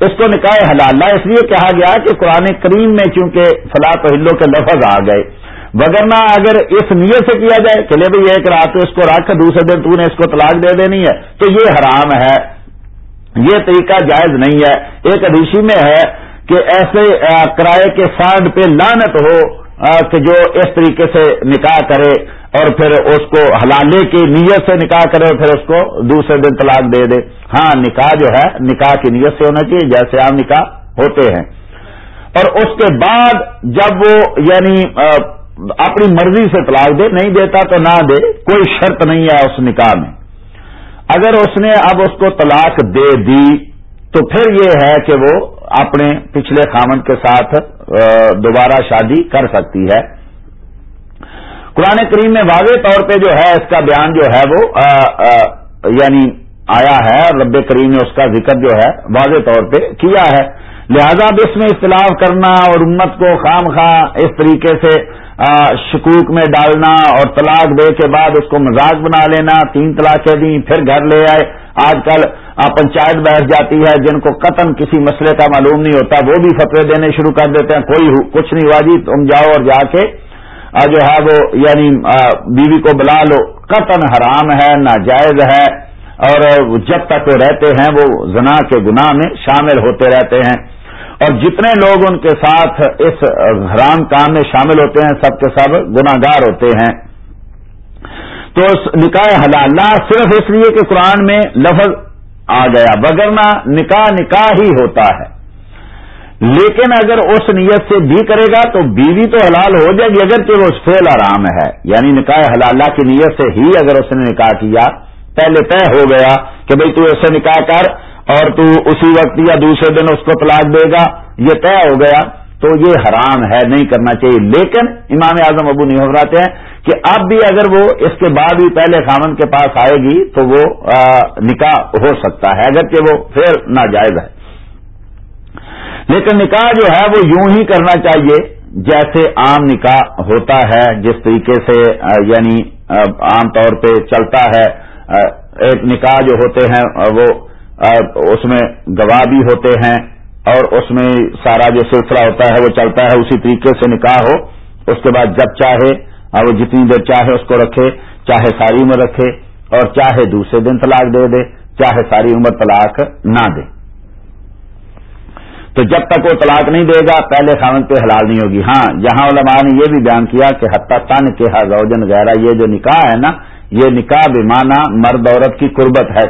S1: اس کو نکاح حلالہ اس لیے کہا گیا کہ قرآن کریم میں چونکہ فلاح و کے لفظ آ گئے، وگرنہ اگر اس نیت سے کیا جائے کہ لے بھائی ایک رات اس کو رکھ، دوسرے دن تو نے اس کو طلاق دے دینی ہے، تو یہ حرام ہے۔ یہ طریقہ جائز نہیں ہے۔ ایک ادیشی میں ہے کہ ایسے کرائے کے سانڈ پہ لانت ہو کہ جو اس طریقے سے نکاح کرے اور پھر اس کو حلالے کی نیت سے نکاح کرے اور پھر اس کو دوسرے دن طلاق دے دے۔ ہاں نکاح جو ہے، نکاح کی نیت سے ہونا چاہیے، جیسے عام نکاح ہوتے ہیں۔ اور اس کے بعد جب وہ یعنی اپنی مرضی سے طلاق دے، نہیں دیتا تو نہ دے، کوئی شرط نہیں ہے اس نکاح میں۔ اگر اس نے اب اس کو طلاق دے دی تو پھر یہ ہے کہ وہ اپنے پچھلے خامن کے ساتھ دوبارہ شادی کر سکتی ہے۔ قرآن کریم میں واضح طور پہ جو ہے، اس کا بیان جو ہے وہ یعنی آیا ہے رب کریم نے اس کا ذکر جو ہے واضح طور پہ کیا ہے۔ لہذا اب اس میں اختلاف کرنا اور امت کو خام خواہ اس طریقے سے شکوک میں ڈالنا اور طلاق دے کے بعد اس کو مزاق بنا لینا، تین طلاقیں دیں، پھر گھر لے آئے۔ آج کل پنچایت بیٹھ جاتی ہے، جن کو قتل کسی مسئلے کا معلوم نہیں ہوتا، وہ بھی فتوے دینے شروع کر دیتے ہیں، کوئی کچھ نہیں ہوا جی تم جاؤ اور جا کے جو ہے وہ یعنی بیوی کو بلا لو۔ قطن حرام ہے، ناجائز ہے، اور جب تک وہ رہتے ہیں، وہ زنا کے گناہ میں شامل ہوتے رہتے ہیں۔ اور جتنے لوگ ان کے ساتھ اس حرام کام میں شامل ہوتے ہیں، سب کے سب گناگار ہوتے ہیں۔ تو نکاح حلالہ صرف اس لیے کہ قرآن میں لفظ آ گیا بگرنا نکاح نکاح ہی ہوتا ہے۔ لیکن اگر اس نیت سے بھی کرے گا تو بیوی تو حلال ہو جائے گی اگر کہ وہ فیل آرام ہے۔ یعنی نکاح حلالہ کی نیت سے ہی اگر اس نے نکاح کیا، پہلے طے ہو گیا کہ بھئی تو اسے نکاح کر اور تو اسی وقت یا دوسرے دن اس کو طلاق دے گا، یہ طے ہو گیا۔ تو یہ حرام ہے، نہیں کرنا چاہیے۔ لیکن امام اعظم ابو نہیں گھبراتے ہیں کہ اب بھی اگر وہ اس کے بعد بھی پہلے خامن کے پاس آئے گی تو وہ نکاح ہو سکتا ہے اگر کہ وہ پھر ناجائز ہے۔ لیکن نکاح جو ہے وہ یوں ہی کرنا چاہیے جیسے عام نکاح ہوتا ہے، جس طریقے سے یعنی عام طور پہ چلتا ہے۔ ایک نکاح جو ہوتے ہیں، وہ اس میں گواہ بھی ہوتے ہیں۔ اور اس میں سارا جو سلسلہ ہوتا ہے وہ چلتا ہے، اسی طریقے سے نکاح ہو۔ اس کے بعد جب چاہے وہ جتنی دیر چاہے اس کو رکھے، چاہے ساری عمر رکھے، اور چاہے دوسرے دن طلاق دے دے، چاہے ساری عمر طلاق نہ دے۔ تو جب تک وہ طلاق نہیں دے گا، پہلے خامن پہ حلال نہیں ہوگی۔ ہاں جہاں علماء نے یہ بھی بیان کیا کہ حتیٰ تن کے زوجن غیرہ یہ جو نکاح ہے نا، یہ نکاح بیمانہ مرد عورت کی قربت ہے۔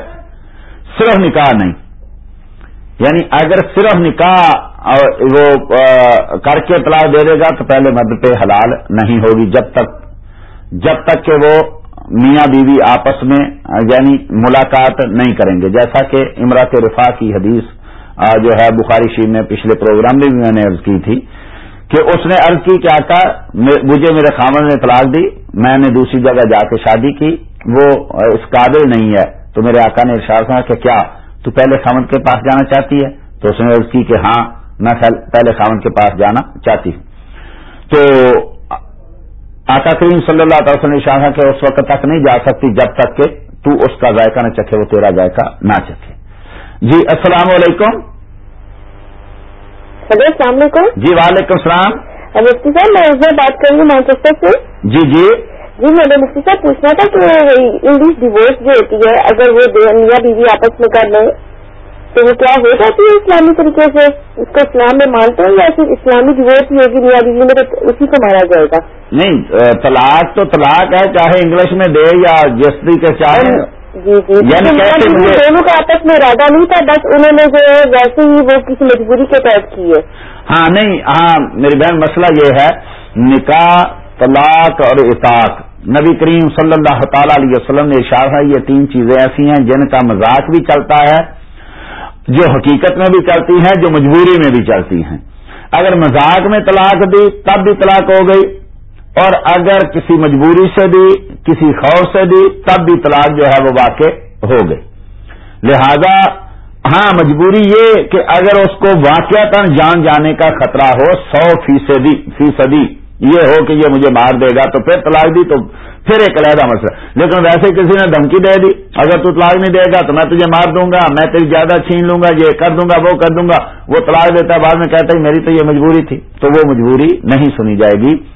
S1: صرف نکاح نہیں یعنی اگر صرف نکاح وہ کر کے طلاق دے دے گا تو پہلے مرد پہ حلال نہیں ہوگی۔ جب تک جب تک کہ وہ میاں بیوی آپس میں یعنی ملاقات نہیں کریں گے۔ جیسا کہ امراط رفا کی حدیث جو ہے بخاری شریف میں پچھلے پروگرام میں بھی میں نے عرض کی تھی کہ اس نے عرض کی کہ آقا مجھے میرے خامن نے طلاق دی، میں نے دوسری جگہ جا کے شادی کی، وہ اس قابل نہیں ہے۔ تو میرے آقا نے ارشاد کہا کہ کیا؟ تو پہلے خامن کے پاس جانا چاہتی ہے تو اس نے عرض کی کہ ہاں میں پہلے خامن کے پاس جانا چاہتی ہوں۔ تو آقا کریم صلی اللہ تعالی نے شاہ کہ اس وقت تک نہیں جا سکتی جب تک کہ تو اس کا ذائقہ نہ چکھے وہ تیرا ذائقہ نہ چکھے۔ جی السلام علیکم۔
S3: ہلو السلام علیکم۔
S1: جی وعلیکم السلام۔
S3: مفتی صاحب میں بات کر رہی ہوں مانچسٹر سے۔
S1: جی جی۔
S3: جی میں نے مفتی صاحب پوچھنا تھا کہ انگلش ڈیوورس جو ہوتی ہے اگر وہ میاں بیوی آپس میں کر لیں تو وہ کیا ہو جاتی ہے اسلامی طریقے سے؟ اس کو اسلام میں مانتے ہیں یا پھر اسلامی ڈیوورس ہی ہوگی میاں بیوی میں تو اسی کو مارا جائے گا؟
S1: نہیں طلاق تو طلاق ہے چاہے انگلش میں دے یا جس طریقے چاہے۔
S3: جی جی یعنی دونوں کا آپس میں ارادہ نہیں تھا بس انہوں نے جو ہے ویسے ہی وہ کسی مجبوری کے تحت کی ہے۔
S1: ہاں نہیں ہاں میری بہن مسئلہ یہ ہے نکاح طلاق اور اطاق۔ نبی کریم صلی اللہ تعالی علیہ وسلم نے اشار ہے یہ تین چیزیں ایسی ہیں جن کا مذاق بھی چلتا ہے، جو حقیقت میں بھی چلتی ہیں، جو مجبوری میں بھی چلتی ہیں۔ اگر مذاق میں طلاق دی، تب بھی طلاق ہو گئی۔ اور اگر کسی مجبوری سے دی، کسی خوف سے دی، تب بھی طلاق جو ہے وہ واقع ہو گئی۔ لہذا ہاں مجبوری یہ کہ اگر اس کو واقع جان جانے کا خطرہ ہو، سو فیصدی فیصدی۔ یہ ہو کہ یہ مجھے مار دے گا تو پھر طلاق دی تو پھر ایک علیحدہ مسئلہ لیکن ویسے کسی نے دھمکی دے دی، اگر تو طلاق نہیں دے گا تو میں تجھے مار دوں گا، میں تیری زیادہ چھین لوں گا، یہ کر دوں گا، وہ کر دوں گا۔ وہ طلاق دیتا ہے، بعد میں کہتا ہے میری تو یہ مجبوری تھی۔ تو وہ مجبوری نہیں سنی جائے گی۔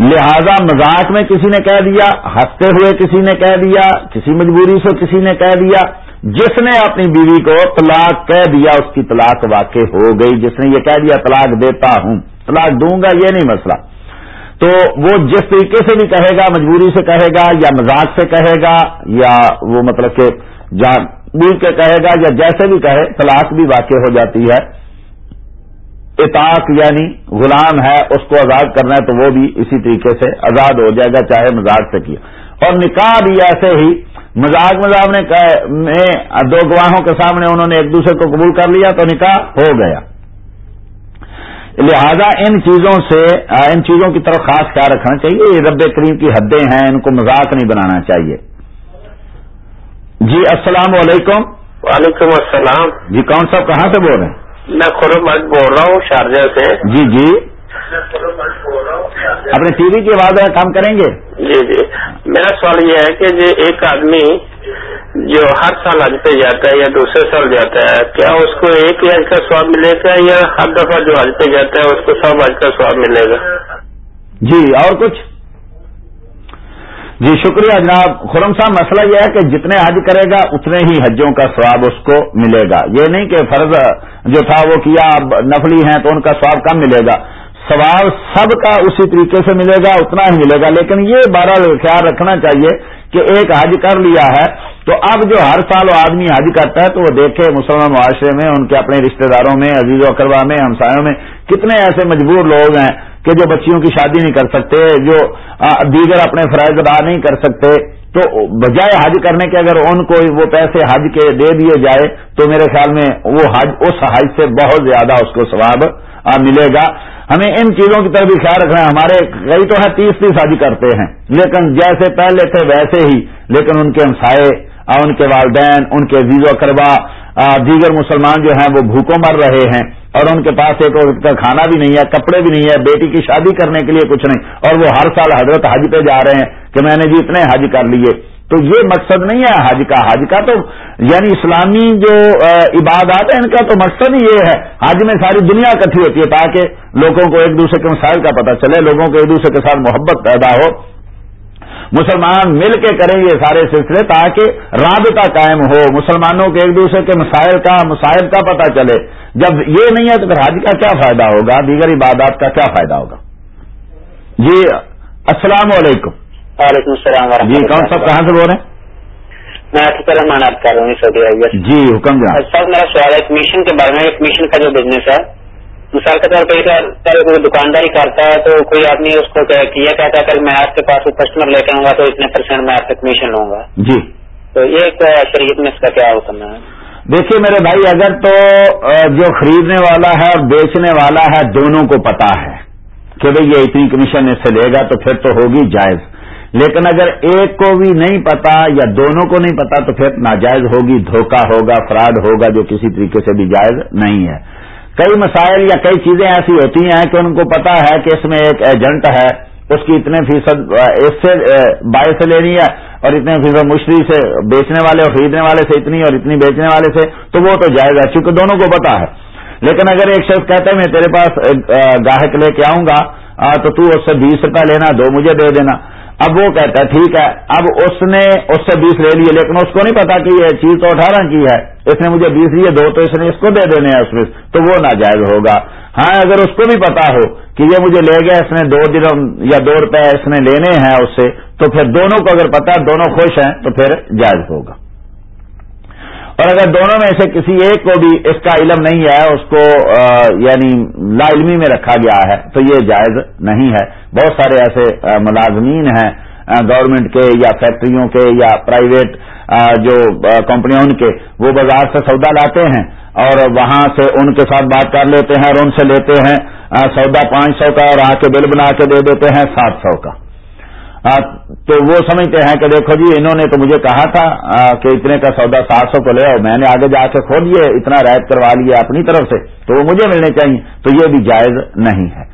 S1: لہذا مذاق میں کسی نے کہہ دیا، ہنستے ہوئے کسی نے کہہ دیا، کسی مجبوری سے کسی نے کہہ دیا۔ جس نے اپنی بیوی کو طلاق کہہ دیا، اس کی طلاق واقع ہو گئی۔ جس نے یہ کہہ دیا، طلاق دیتا ہوں۔ طلاق دوں گا، یہ نہیں مسئلہ۔ تو وہ جس طریقے سے بھی کہے گا، مجبوری سے کہے گا یا مذاق سے کہے گا یا وہ مطلب کہ جان بول کے کہے گا یا جیسے بھی کہے، طلاق بھی واقع ہو جاتی ہے۔ اطاق یعنی غلام ہے، اس کو آزاد کرنا ہے تو وہ بھی اسی طریقے سے آزاد ہو جائے گا، چاہے مزاق سے کیا۔ اور نکاح بھی ایسے ہی مزاق مذاق نے دو گواہوں کے سامنے انہوں نے ایک دوسرے کو قبول کر لیا تو نکاح ہو گیا۔ لہذا ان چیزوں سے ان چیزوں کی طرف خاص خیال رکھنا چاہیے۔ یہ رب کریم کی حدیں ہیں ان کو مذاق نہیں بنانا چاہیے۔ جی السلام علیکم۔
S2: وعلیکم السلام۔
S1: جی کون صاحب کہاں سے بول رہے ہیں؟
S2: میں خورم بول رہا ہوں شارجہ سے۔
S1: جی جی۔ اپنے ٹی وی کی آواز کام کریں گے؟
S2: جی جی۔ میرا سوال یہ ہے کہ ایک آدمی جو ہر سال حج پہ جاتا ہے یا دوسرے سال جاتا ہے، کیا اس کو ایک ہی حج کا سواب ملے گا یا ہر دفعہ جو حج پہ جاتا ہے اس کو سب حج کا سواب ملے گا؟
S1: جی اور کچھ؟ جی شکریہ جناب۔ خرم صاحب، مسئلہ یہ ہے کہ جتنے حج کرے گا، اتنے ہی حجوں کا سواب اس کو ملے گا۔ یہ نہیں کہ فرض جو تھا وہ کیا اب نفلی ہیں تو ان کا سواب کم ملے گا۔ سواب سب کا اسی طریقے سے ملے گا، اتنا ہی ملے گا۔ لیکن یہ بارہ خیال رکھنا چاہیے کہ ایک حج کر لیا ہے تو اب جو ہر سال وہ آدمی حج کرتا ہے تو وہ دیکھے مسلمان معاشرے میں، ان کے اپنے رشتہ داروں میں، عزیز و اقربا میں، ہمسایوں میں کتنے ایسے مجبور لوگ ہیں کہ جو بچیوں کی شادی نہیں کر سکتے، جو دیگر اپنے فرائض ادا نہیں کر سکتے۔ تو بجائے حج کرنے کے اگر ان کو وہ پیسے حج کے دے دیے جائے تو میرے خیال میں وہ حج اس حج سے بہت زیادہ اس کو ثواب ملے گا۔ ہمیں ان چیزوں کی طرف بھی خیال رکھنا ہے۔ ہمارے کئی تو ہے تیس تیس حج کرتے ہیں۔ لیکن جیسے پہلے تھے ویسے ہی، لیکن ان کے ہمسائے ان کے والدین، ان کے عزیز و کربا دیگر مسلمان جو ہیں وہ بھوکوں مر رہے ہیں اور ان کے پاس ایک وقت کا کھانا بھی نہیں ہے، کپڑے بھی نہیں ہے، بیٹی کی شادی کرنے کے لیے کچھ نہیں اور وہ ہر سال حضرت حج پہ جا رہے ہیں کہ میں نے جی اتنے حج کر لیے۔ تو یہ مقصد نہیں ہے حج کا۔ حج کا تو یعنی اسلامی جو عبادات ہیں، ان کا تو مقصد ہی یہ ہے۔ حج میں ساری دنیا اکٹھی ہوتی ہے تاکہ لوگوں کو ایک دوسرے کے مسائل کا پتہ چلے، لوگوں کو ایک دوسرے کے ساتھ محبت پیدا ہو۔ مسلمان مل کے کریں یہ سارے سلسلے تاکہ رابطہ قائم ہو مسلمانوں کے ایک دوسرے کے مسائل کا مسائل کا پتہ چلے۔ جب یہ نہیں ہے تو پھر حج کا کیا فائدہ ہوگا؟ دیگر عبادات کا کیا فائدہ ہوگا؟ جی السلام علیکم۔
S4: وعلیکم السلام
S1: جی کون صاحب کہاں سے بول رہے ہیں؟
S4: میں رحمان آپ کر رہا ہوں سعودی عربیہ
S1: جی حکم جناب۔
S4: سر میرا سوال ہے کمیشن کے بارے میں کمیشن کا جو بزنس ہے مثال کے طور پہ کوئی دکانداری کرتا ہے تو کوئی آدمی اس کو کیا کہتا ہے کہ میں آپ کے پاس کسٹمر لے کے آؤں گا تو اتنے پرسینٹ میں آپ سے کمیشن لوں گا۔
S1: جی۔
S4: تو یہ شریعت میں اس کا کیا حکم ہے؟
S1: دیکھیے میرے بھائی اگر تو جو خریدنے والا ہے اور بیچنے والا ہے دونوں کو پتا ہے کہ بھئی یہ اتنی کمیشن اس سے لے گا تو پھر تو ہوگی جائز۔ لیکن اگر ایک کو بھی نہیں پتا یا دونوں کو نہیں پتا تو پھر ناجائز ہوگی دھوکہ ہوگا فراڈ ہوگا جو کسی طریقے سے بھی جائز نہیں ہے۔ کئی مسائل یا کئی چیزیں ایسی ہوتی ہیں کہ ان کو پتا ہے کہ اس میں ایک ایجنٹ ہے، اس کی اتنے فیصد، اس سے باعث سے لینی ہے اور اتنے فیصد مشتری سے بیچنے والے اور خریدنے والے سے اتنی اور اتنی بیچنے والے سے، تو وہ تو جائز ہے چونکہ دونوں کو پتا ہے۔ لیکن اگر ایک شخص کہتا ہے، میں تیرے پاس گاہک لے کے آؤں گا تو تو اس سے بیس روپے لینا، دو مجھے دے دینا۔ اب وہ کہتا ہے، ٹھیک ہے، اب اس نے اس سے بیس لے لیے، لیکن اس کو نہیں پتا کہ یہ چیز تو اٹھارہ کی ہے۔ اس نے مجھے بیس لیے دو، تو اس نے اس کو دے دینے ہیں اس میں۔ تو وہ ناجائز ہوگا۔ ہاں اگر اس کو بھی پتا ہو کہ یہ مجھے لے گیا، اس نے دو دنوں یا دو روپے اس نے لینے ہیں اس سے، تو پھر دونوں کو اگر پتا دونوں خوش ہیں، تو پھر جائز ہوگا۔ اور اگر دونوں میں سے کسی ایک کو بھی اس کا علم نہیں ہے، اس کو یعنی لا علمی میں رکھا گیا ہے، تو یہ جائز نہیں ہے۔ بہت سارے ایسے ملازمین ہیں گورنمنٹ کے یا فیکٹریوں کے یا پرائیویٹ جو کمپنیوں کے۔ وہ بازار سے سودا لاتے ہیں اور وہاں سے ان کے ساتھ بات کر لیتے ہیں اور ان سے لیتے ہیں۔ سودا پانچ سو کا اور آ کے بل بنا کے دے دیتے ہیں سات سو کا۔ تو وہ سمجھتے ہیں کہ دیکھو جی انہوں نے تو مجھے کہا تھا کہ اتنے کا سودا سات سو کو لے اور میں نے آگے جا کے کھول لیے اتنا رائٹ کروا لیا اپنی طرف سے تو وہ مجھے ملنے چاہیے تو یہ بھی جائز نہیں ہے۔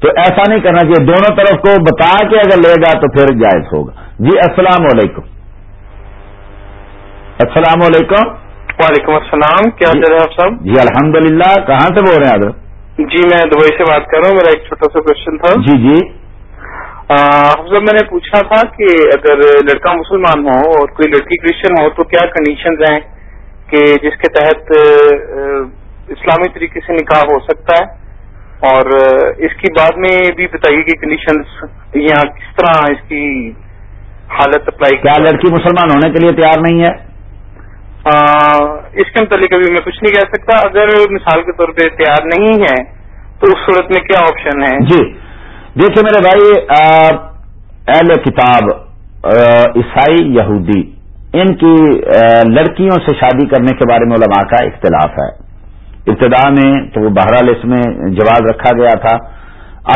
S1: تو ایسا نہیں کرنا چاہیے دونوں طرف کو بتا کے اگر لے گا تو پھر جائز ہوگا۔ جی السلام علیکم۔ السلام علیکم۔
S2: وعلیکم السلام کیا
S1: جی
S2: آپ صاحب؟
S1: جی الحمد کہاں سے بول رہے ہیں آپ
S2: جی میں دبئی سے بات کر رہا ہوں میرا ایک چھوٹا سا کوشچن تھا۔
S1: جی جی۔
S2: حضرت میں نے پوچھا تھا کہ اگر لڑکا مسلمان ہو اور کوئی لڑکی کرسچن ہو تو کیا کنڈیشنز ہیں کہ جس کے تحت اسلامی طریقے سے نکاح ہو سکتا ہے؟ اور اس کی بعد میں بھی بتائیے کہ کنڈیشنز یہاں کس طرح اس کی حالت اپلائی
S1: کیا لڑکی مسلمان ہونے کے لیے تیار نہیں ہے؟
S2: اس کے متعلق ابھی میں کچھ نہیں کہہ سکتا۔ اگر مثال کے طور پہ تیار نہیں ہے تو اس صورت میں کیا آپشن ہے؟
S1: جی۔ دیکھیے میرے بھائی اہل کتاب عیسائی، یہودی، ان کی لڑکیوں سے شادی کرنے کے بارے میں علماء کا اختلاف ہے۔ ابتدا میں تو وہ بہرحال اس میں جواز رکھا گیا تھا۔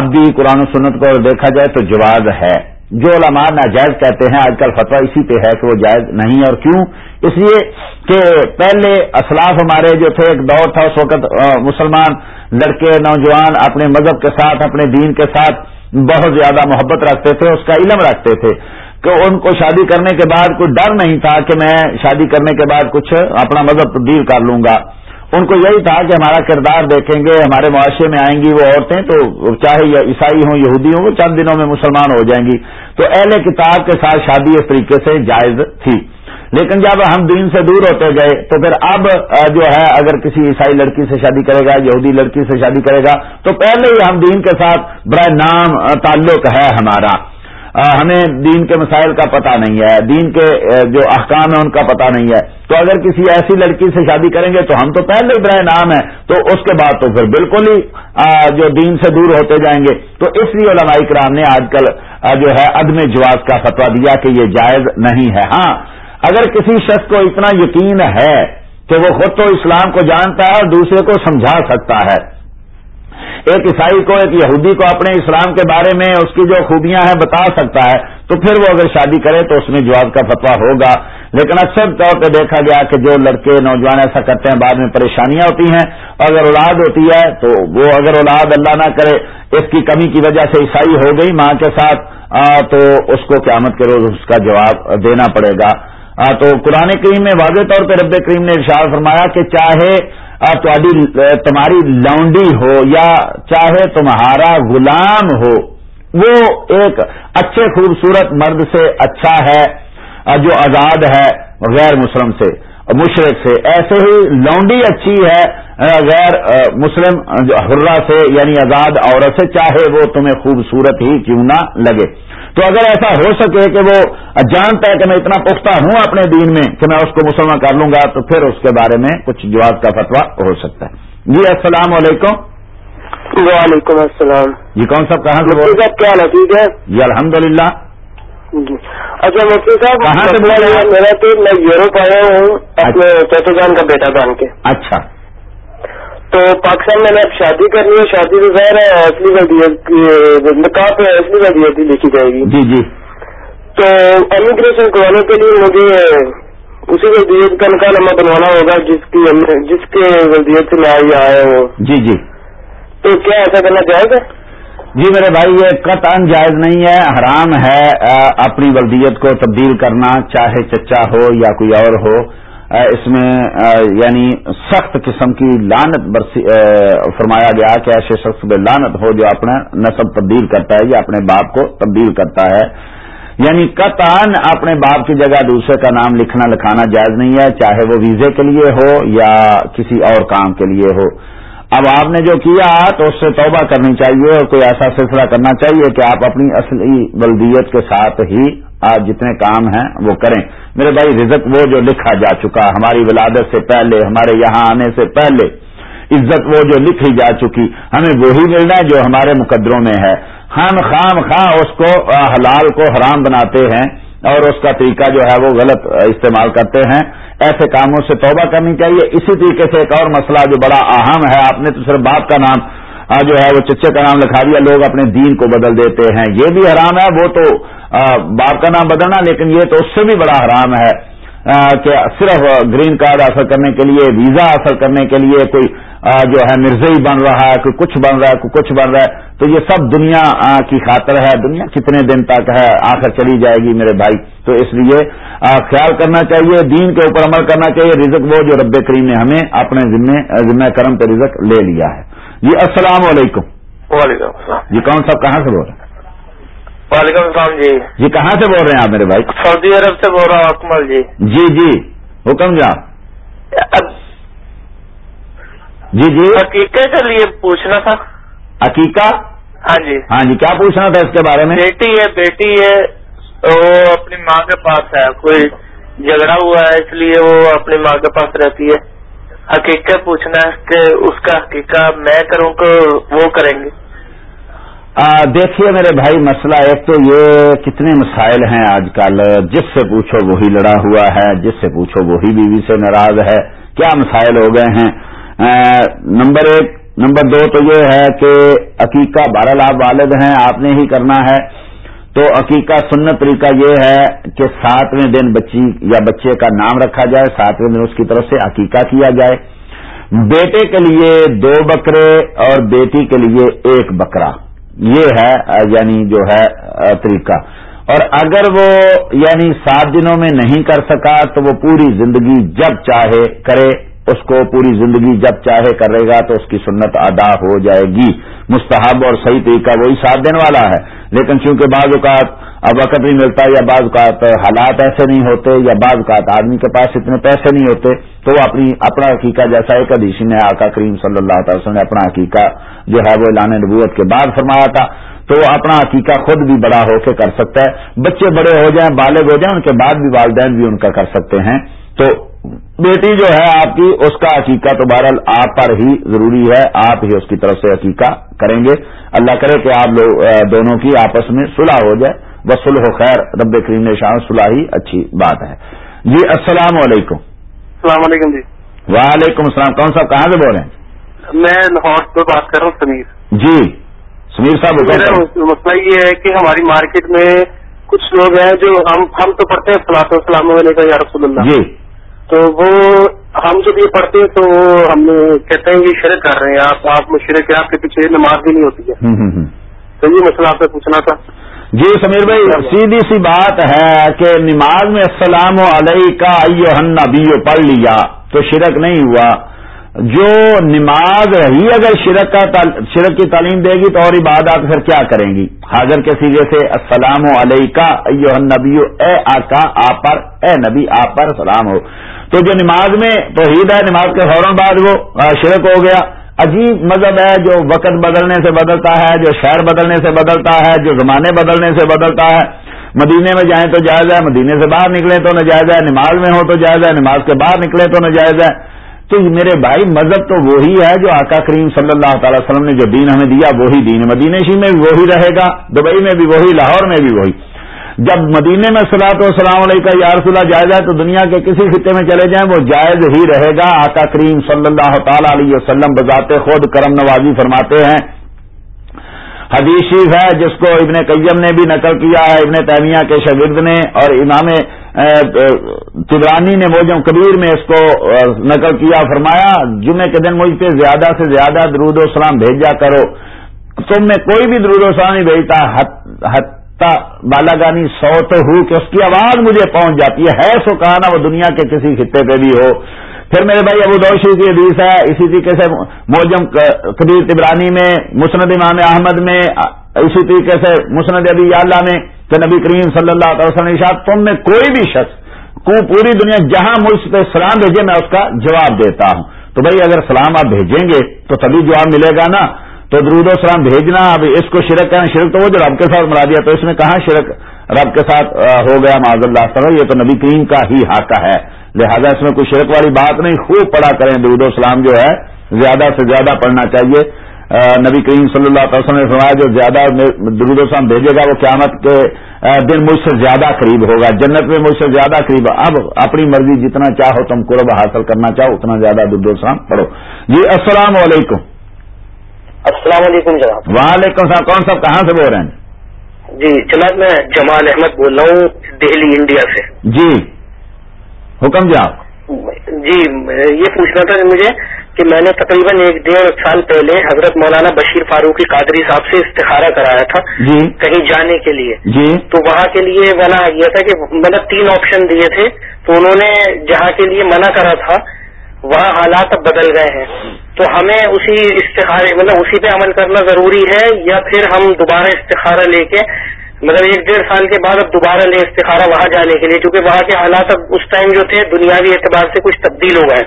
S1: اب بھی قرآن و سنت کو دیکھا جائے تو جواز ہے۔ جو علماء ناجائز کہتے ہیں، آج کل فتویٰ اسی پہ ہے کہ وہ جائز نہیں اور کیوں؟ اس لیے کہ پہلے اسلاف ہمارے جو تھے، ایک دور تھا، اس وقت مسلمان لڑکے، نوجوان اپنے مذہب کے ساتھ، اپنے دین کے ساتھ بہت زیادہ محبت رکھتے تھے، اس کا علم رکھتے تھے۔ کہ ان کو شادی کرنے کے بعد کوئی ڈر نہیں تھا کہ میں شادی کرنے کے بعد کچھ اپنا مذہب تبدیل کر لوں گا۔ ان کو یہی تھا کہ ہمارا کردار دیکھیں گے، ہمارے معاشرے میں آئیں گی وہ عورتیں، تو چاہے عیسائی ہوں، یہودی ہوں، وہ چند دنوں میں مسلمان ہو جائیں گی۔ تو اہل کتاب کے ساتھ شادی اس طریقے سے جائز تھی۔ لیکن جب ہم دین سے دور ہوتے گئے تو پھر اب جو ہے، اگر کسی عیسائی لڑکی سے شادی کرے گا، یہودی لڑکی سے شادی کرے گا، تو پہلے ہی ہم دین کے ساتھ برائے نام تعلق ہے ہمارا۔ ہمیں دین کے مسائل کا پتہ نہیں ہے، دین کے جو احکام ہیں ان کا پتہ نہیں ہے۔ تو اگر کسی ایسی لڑکی سے شادی کریں گے تو ہم تو پہلے ہی برائے نام ہے تو اس کے بعد تو پھر بالکل ہی جو دین سے دور ہوتے جائیں گے۔ تو اس لیے علماء کرام نے آج کل جو ہے، عدم جواز کا فتویٰ دیا کہ یہ جائز نہیں ہے۔ ہاں اگر کسی شخص کو اتنا یقین ہے کہ وہ خود تو اسلام کو جانتا ہے اور دوسرے کو سمجھا سکتا ہے۔ ایک عیسائی کو، ایک یہودی کو اپنے اسلام کے بارے میں اس کی جو خوبیاں ہیں بتا سکتا ہے، تو پھر وہ اگر شادی کرے تو اس میں جواب کا فتوا ہوگا۔ لیکن اکثر طور پہ دیکھا گیا کہ جو لڑکے، نوجوان ایسا کرتے ہیں، بعد میں پریشانیاں ہوتی ہیں۔ اور اگر اولاد ہوتی ہے تو وہ اگر اولاد اللہ نہ کرے، اس کی کمی کی وجہ سے عیسائی ہو گئی ماں کے ساتھ تو اس کو قیامت کے روز اس کا جواب دینا پڑے گا۔ تو قرآن کریم میں واضح طور پہ رب کریم نے ارشاد فرمایا کہ چاہے تمہاری لونڈی ہو یا چاہے تمہارا غلام ہو، وہ ایک اچھے خوبصورت مرد سے اچھا ہے جو آزاد ہے غیر مسلم سے۔ مشرق سے۔ ایسے ہی لونڈی اچھی ہے غیر مسلم حرہ سے یعنی آزاد عورت سے چاہے وہ تمہیں خوبصورت ہی کیوں نہ لگے۔ تو اگر ایسا ہو سکے کہ وہ جانتا ہے کہ میں اتنا پختہ ہوں اپنے دین میں کہ میں اس کو مسلمان کر لوں گا تو پھر اس کے بارے میں کچھ جواز کا فتوا ہو سکتا ہے۔ جی السلام علیکم۔
S2: وعلیکم السلام۔
S1: جی کون صاحب کہاں سے بول
S2: صاحب کیا نتیج ہے؟
S1: جی الحمد للہ
S2: جی۔ اچھا مفتی صاحب میرا تو میں یوروپ آیا ہوں اپنے چوتھے جان کا بیٹا بن کے۔
S1: اچھا۔
S2: تو پاکستان میں نے اب شادی کرنی ہے شادی تو ظاہر ہے اصلی ودیت نکاح پہ اصلی ودیت ہی لکھی جائے گی۔
S1: جی جی۔
S2: تو امیگریشن کروانے کے لیے مجھے اسی ودیت کا نکاح نامہ بنوانا ہوگا جس کی جس کے ودیت سے میں آئی آیا ہوں۔
S1: جی جی۔
S2: تو کیا ایسا کرنا چاہے گا
S1: جی میرے بھائی، یہ قطعا جائز نہیں ہے، حرام ہے اپنی ولدیت کو تبدیل کرنا، چاہے چچا ہو یا کوئی اور ہو اس میں یعنی سخت قسم کی لانت برسی فرمایا گیا کہ ایسے شخص میں لانت ہو جو اپنا نصب تبدیل کرتا ہے یا اپنے باپ کو تبدیل کرتا ہے۔ یعنی قطان اپنے باپ کی جگہ دوسرے کا نام لکھنا لکھانا جائز نہیں ہے، چاہے وہ ویزے کے لیے ہو یا کسی اور کام کے لیے ہو۔ اب آپ نے جو کیا تو اس سے توبہ کرنی چاہیے اور کوئی ایسا سلسلہ کرنا چاہیے کہ آپ اپنی اصلی بلدیت کے ساتھ ہی آج جتنے کام ہیں وہ کریں۔ میرے بھائی، رزق وہ جو لکھا جا چکا ہماری ولادت سے پہلے، ہمارے یہاں آنے سے پہلے، عزت وہ جو لکھی جا چکی، ہمیں وہی ملنا ہے جو ہمارے مقدروں میں ہے۔ ہم خام خواہ اس کو حلال کو حرام بناتے ہیں اور اس کا طریقہ جو ہے وہ غلط استعمال کرتے ہیں۔ ایسے کاموں سے توبہ کرنی چاہیے۔ اسی طریقے سے ایک اور مسئلہ جو بڑا اہم ہے، آپ نے تو صرف باپ کا نام جو ہے، وہ چچے کا نام لکھا دیا، لوگ اپنے دین کو بدل دیتے ہیں۔ یہ بھی حرام ہے، وہ تو باپ کا نام بدلنا، لیکن یہ تو اس سے بھی بڑا حرام ہے کہ صرف گرین کارڈ حاصل کرنے کے لیے، ویزا حاصل کرنے کے لیے کوئی جو ہے مرزئی بن رہا ہے، کوئی کچھ بن رہا ہے، کوئی کچھ بن رہا ہے۔ تو یہ سب دنیا کی خاطر ہے۔ دنیا کتنے دن تک ہے، آخر چلی جائے گی میرے بھائی۔ تو اس لیے خیال کرنا چاہیے دین کے اوپر عمل کرنا چاہیے رزق وہ جو رب کریم نے ہمیں اپنے ذمہ کرم پہ رزق لے لیا ہے۔ جی السلام علیکم۔
S2: وعلیکم السلام۔
S1: جی کون صاحب کہاں سے بول رہے
S2: ہیں؟ وعلیکم السلام جی۔
S1: جی کہاں سے بول رہے ہیں آپ میرے بھائی؟
S2: سعودی عرب سے بول رہا ہوں اکمل جی۔
S1: جی جی حکم جا جی جی۔
S2: عقیقے کے لیے پوچھنا تھا۔
S1: عقیقہ؟
S2: ہاں جی۔
S1: ہاں جی کیا پوچھنا تھا اس کے بارے میں؟
S2: بیٹی ہے بیٹی ہے۔ وہ اپنی ماں کے پاس ہے، کوئی جھگڑا ہوا ہے، اس لیے وہ اپنی ماں کے پاس رہتی ہے۔ حقیقت پوچھنا ہے کہ اس کا حقیقت میں کروں تو وہ کریں گے۔
S1: دیکھیے میرے بھائی، مسئلہ ایک تو یہ کتنے مسائل ہیں آج کل۔ جس سے پوچھو وہی لڑا ہوا ہے، جس سے پوچھو وہی بیوی سے ناراض ہے۔ کیا مسائل ہو گئے ہیں؟ نمبر ایک، نمبر دو تو یہ ہے کہ عقیقہ بارہ لاکھ والد ہیں، آپ نے ہی کرنا ہے۔ تو عقیقہ سنت طریقہ یہ ہے کہ ساتویں دن بچی یا بچے کا نام رکھا جائے، ساتویں دن اس کی طرف سے عقیقہ کیا جائے۔ بیٹے کے لیے دو بکرے اور بیٹی کے لیے ایک بکرا۔ یہ ہے یعنی جو ہے، طریقہ۔ اور اگر وہ یعنی سات دنوں میں نہیں کر سکا تو وہ پوری زندگی جب چاہے کرے۔ اس کو پوری زندگی جب چاہے کرے گا تو اس کی سنت ادا ہو جائے گی۔ مستحب اور صحیح طریقہ وہی سات دن والا ہے۔ لیکن چونکہ بعض اوقات اب وقت نہیں ملتا یا بعض اوقات حالات ایسے نہیں ہوتے یا بعض اوقات آدمی کے پاس اتنے پیسے نہیں ہوتے، تو وہ اپنی اپنا عقیقہ جیسا ایک حدیثی نے آقا کریم صلی اللہ تعالی وسلم نے اپنا عقیقہ جو ہے وہ اعلان نبوت کے بعد فرمایا تھا۔ تو وہ اپنا عقیقہ خود بھی بڑا ہو کے کر سکتا ہے۔ بچے بڑے ہو جائیں، بالغ ہو جائیں، ان کے بعد بھی والدین بھی ان کا کر سکتے ہیں۔ تو بیٹی جو ہے آپ کی اس کا عقیقہ تو بہرحال آپ پر ہی ضروری ہے آپ ہی اس کی طرف سے عقیقہ کریں گے۔ اللہ کرے کہ آپ لوگ دونوں کی آپس میں صلح ہو جائے۔ بس و خیر رب کریم شاہ صلح ہی اچھی بات ہے۔ جی السلام علیکم۔
S2: السلام علیکم جی۔
S1: وعلیکم السلام کون صاحب کہاں سے بول رہے ہیں؟
S2: میں لاہور سے بات کر رہا ہوں سمیر۔
S1: جی سمیر صاحب
S2: میرا مسئلہ یہ ہے کہ ہماری مارکیٹ میں کچھ لوگ ہیں جو ہم ہم تو پڑھتے ہیں سلاط السلام علیکم یا رسول اللہ۔
S1: جی۔
S2: تو وہ ہم جب یہ پڑھتے ہیں تو ہم کہتے ہیں یہ شرک کر رہے ہیں آپ آپ مشرق ہیں آپ کے پیچھے نماز بھی نہیں ہوتی ہے۔ تو یہ مسئلہ آپ سے پوچھنا تھا۔
S1: جی سمیر بھائی سیدھی سی بات ہے کہ نماز میں السلام علیہ کا نبی پڑھ لیا تو شرک نہیں ہوا۔ جو نماز رہی اگر شرک کا شرک کی تعلیم دے گی تو اور عبادات پھر کیا کریں گی؟ حاضر کے سیگے سے السلام علیہ کا نبی اے آقا آپ پر اے نبی آپ پر سلام ہو۔ تو جو نماز میں توحید ہے، نماز کے فوراً بعد وہ شرک ہو گیا۔ عجیب مذہب ہے جو وقت بدلنے سے بدلتا ہے، جو شہر بدلنے سے بدلتا ہے، جو زمانے بدلنے سے بدلتا ہے۔ مدینے میں جائیں تو جائز ہے، مدینے سے باہر نکلے تو نجائز ہے۔ نماز میں ہو تو جائز ہے، نماز کے باہر نکلے تو نجائز ہے۔ تو میرے بھائی، مذہب تو وہی ہے جو آقا کریم صلی اللہ تعالی وسلم نے جو دین ہمیں دیا، وہی دین مدینہ شی میں بھی وہی رہے گا، دبئی میں بھی وہی، لاہور میں بھی وہی۔ جب مدینے میں سلاط و السلام علیہ یا رسول اللہ جائز ہے تو دنیا کے کسی خطے میں چلے جائیں، وہ جائز ہی رہے گا۔ آقا کریم صلی اللہ تعالی علیہ وسلم بذات خود کرم نوازی فرماتے ہیں۔ حدیث شیف ہے، جس کو ابن قیم نے بھی نقل کیا ہے، ابن تیمیہ کے شاگرد نے اور امام تبرانی نے موجم کبیر میں اس کو نقل کیا، فرمایا جمعے کے دن مجھ پہ زیادہ سے زیادہ درود و سلام بھیجا کرو۔ تم میں کوئی بھی درود و سلام نہیں بھیجتا بالاگانی سو تو ہوں کہ اس کی آواز مجھے پہنچ جاتی ہے۔ سو کہا نا وہ دنیا کے کسی خطے پہ بھی ہو۔ پھر میرے بھائی ابو دوشی کی حدیث ہے۔ اسی طریقے سے موجم قبیر تبرانی میں، مسند امام احمد میں، اسی طریقے سے مسند ابی اللہ میں کہ نبی کریم صلی اللہ علیہ وسلم تم میں کوئی بھی شخص کو پوری دنیا جہاں ملک پہ سلام بھیجے، میں اس کا جواب دیتا ہوں۔ تو بھائی اگر سلام آپ بھیجیں گے تو تبھی جواب ملے گا نا۔ تو درود و سلام بھیجنا، اب اس کو شرک کرنا شرک تو وہ جو رب کے ساتھ مرا دیا، تو اس میں کہاں شرک رب کے ساتھ ہو گیا معذ اللہ تعالیٰ یہ تو نبی کریم کا ہی حق ہے۔ لہذا اس میں کوئی شرک والی بات نہیں، خوب پڑھا کریں، درود و سلام جو ہے، زیادہ سے زیادہ پڑھنا چاہیے۔ نبی کریم صلی اللہ تعالی وسلم نے فرمایا، جو زیادہ درود و سلام بھیجے گا، وہ قیامت کے دن مجھ سے زیادہ قریب ہوگا، جنت میں مجھ سے زیادہ قریب۔ اب اپنی مرضی جتنا چاہو تم قرب حاصل کرنا چاہو، اتنا زیادہ درود و سلام پڑھو۔ جی السلام علیکم۔
S5: السلام علیکم جناب۔
S1: وعلیکم السلام کون صاحب کہاں سے بول رہے ہیں؟
S5: جی جناب میں جمال احمد بول رہا ہوں دہلی انڈیا سے۔
S1: جی حکم جی آپ۔
S5: جی یہ پوچھنا تھا مجھے کہ میں نے تقریباً ایک ڈیڑھ سال پہلے حضرت مولانا بشیر فاروقی قادری صاحب سے استخارہ کرایا تھا
S1: جی۔
S5: کہیں جانے کے لیے۔
S1: جی۔
S5: تو وہاں کے لیے منع یہ تھا کہ مطلب تین آپشن دیے تھے تو انہوں نے جہاں کے لیے منع کرا تھا وہاں حالات اب بدل گئے ہیں۔ تو ہمیں اسی استخارے مطلب اسی پہ عمل کرنا ضروری ہے یا پھر ہم دوبارہ استخارہ لے کے مطلب ایک ڈیڑھ سال کے بعد اب دوبارہ لے استخارہ وہاں جانے کے لیے، کیونکہ وہاں کے حالات اب اس ٹائم جو تھے، دنیاوی اعتبار سے کچھ تبدیل ہو گئے۔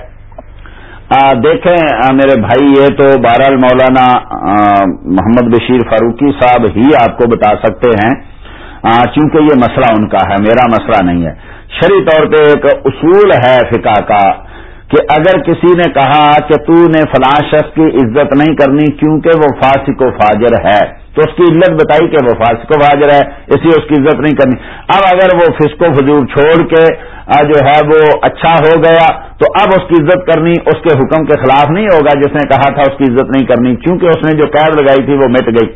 S1: دیکھیں میرے بھائی، یہ تو بہرحال مولانا محمد بشیر فاروقی صاحب ہی آپ کو بتا سکتے ہیں۔ چونکہ یہ مسئلہ ان کا ہے، میرا مسئلہ نہیں ہے۔ شری طور پہ ایک اصول ہے فقہ کا۔ کہ اگر کسی نے کہا کہ تو نے فلاں شخص کی عزت نہیں کرنی کیونکہ وہ فاسق و فاجر ہے، تو اس کی عزت بتائی کہ وہ فاسق و فاجر ہے، اس لیے اس کی عزت نہیں کرنی۔ اب اگر وہ فسق و فجور چھوڑ کے جو ہے وہ اچھا ہو گیا، تو اب اس کی عزت کرنی اس کے حکم کے خلاف نہیں ہوگا جس نے کہا تھا اس کی عزت نہیں کرنی، کیونکہ اس نے جو قید لگائی تھی وہ مٹ گئی۔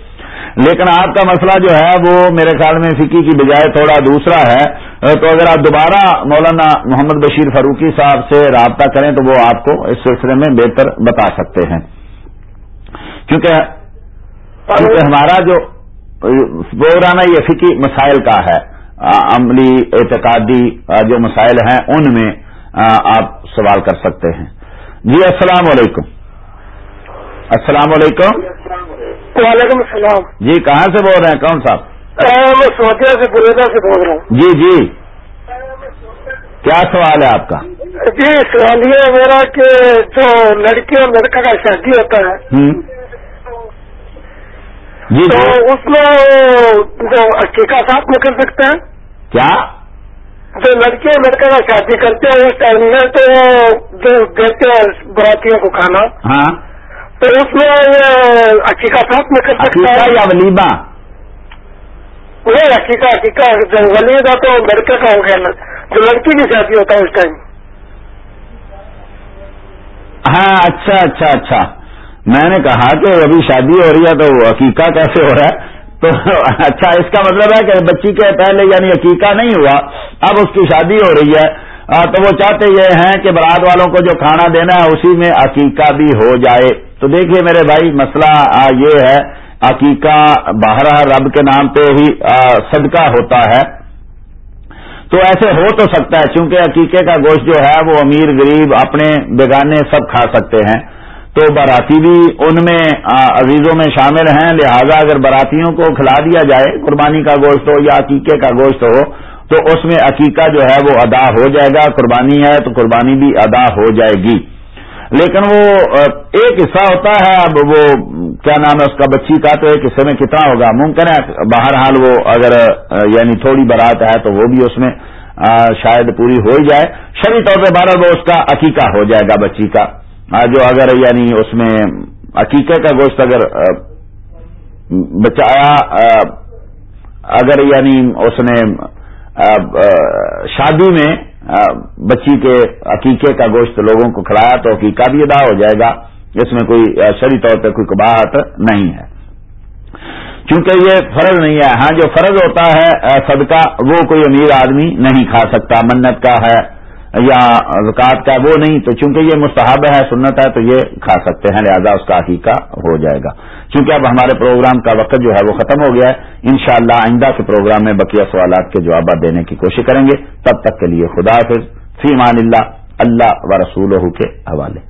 S1: لیکن آپ کا مسئلہ جو ہے وہ میرے خیال میں فکی کی بجائے تھوڑا دوسرا ہے۔ تو اگر آپ دوبارہ مولانا محمد بشیر فاروقی صاحب سے رابطہ کریں تو وہ آپ کو اس سلسلے میں بہتر بتا سکتے ہیں۔ کیونکہ کیونکہ ہمارا جو پرانا یہ فکی مسائل کا ہے۔ عملی، اعتقادی جو مسائل ہیں ان میں آپ سوال کر سکتے ہیں۔ جی السلام علیکم۔ السلام علیکم۔
S6: وعلیکم السلام۔
S1: جی کہاں سے بول رہے ہیں؟ کون صاحب؟
S6: میں سعودیہ سے بریدا سے بول رہا ہوں۔
S1: جی جی۔ کیا سوال ہے آپ کا؟
S6: جی سوال یہ ہے میرا کہ جو لڑکی اور لڑکا کا شادی ہوتا ہے
S1: جی
S6: تو
S1: جی۔
S6: اس میں جو عقیقہ ساتھ میں کر سکتے ہیں۔
S1: کیا؟
S6: جو لڑکی اور لڑکا کا شادی کرتے ہیں اس ٹائم میں تو جو دیتے ہیں براتیوں کو کھانا۔
S1: ہاں۔
S6: تو اس میں عقیقہ ساتھ میں کر سکتا ہے؟
S1: یا ولیمہ؟
S6: نہیں عقیقہ عقیقہ جو ولی کا تو لڑکے کا ہو گیا جو لڑکی کی شادی ہوتا ہے اس ٹائم۔
S1: ہاں اچھا اچھا اچھا۔ میں نے کہا کہ ابھی شادی ہو رہی ہے تو عقیقہ کیسے ہو رہا ہے؟ تو اچھا اس کا مطلب ہے کہ بچی کے پہلے یعنی عقیقہ نہیں ہوا اب اس کی شادی ہو رہی ہے۔ تو وہ چاہتے یہ ہیں کہ برات والوں کو جو کھانا دینا ہے، اسی میں عقیقہ بھی ہو جائے۔ تو دیکھیے میرے بھائی، مسئلہ یہ ہے، عقیقہ باہر رب کے نام پہ ہی صدقہ ہوتا ہے۔ تو ایسے ہو تو سکتا ہے، چونکہ عقیقے کا گوشت جو ہے، وہ امیر غریب اپنے بیگانے سب کھا سکتے ہیں۔ تو باراتی بھی ان میں عزیزوں میں شامل ہیں۔ لہذا اگر براتیوں کو کھلا دیا جائے، قربانی کا گوشت ہو یا عقیقے کا گوشت ہو تو اس میں عقیقہ جو ہے وہ ادا ہو جائے گا، قربانی ہے تو قربانی بھی ادا ہو جائے گی۔ لیکن وہ ایک حصہ ہوتا ہے، اب وہ، کیا نام ہے، اس کا بچی کا تو ایک حصے میں کتنا ہوگا؟ ممکن ہے، بہرحال وہ اگر یعنی تھوڑی برات ہے تو وہ بھی اس میں شاید پوری ہو ہی جائے۔ شری طور پہ بہرحال وہ اس کا عقیقہ ہو جائے گا، بچی کا۔ جو اگر یعنی اس میں عقیقے کا گوشت اگر بچایا اگر یعنی اس نے شادی میں بچی کے عقیقے کا گوشت لوگوں کو کھلایا تو عقیقہ بھی ادا ہو جائے گا۔ اس میں کوئی شری طور پہ کوئی کباہت نہیں ہے۔ چونکہ یہ فرض نہیں ہے ہاں جو فرض ہوتا ہے صدقہ، وہ کوئی امیر آدمی نہیں کھا سکتا، منت کا ہے۔ یا زکات کا وہ نہیں، تو چونکہ یہ مستحب ہے، سنت ہے، تو یہ کھا سکتے ہیں، لہذا اس کا عقیقہ ہو جائے گا۔ چونکہ اب ہمارے پروگرام کا وقت جو ہے وہ ختم ہو گیا ہے۔ انشاءاللہ آئندہ کے پروگرام میں بقیہ سوالات کے جوابات دینے کی کوشش کریں گے۔ تب تک کے لیے خدا حافظ۔ فی مان اللہ اللہ و رسول کے حوالے۔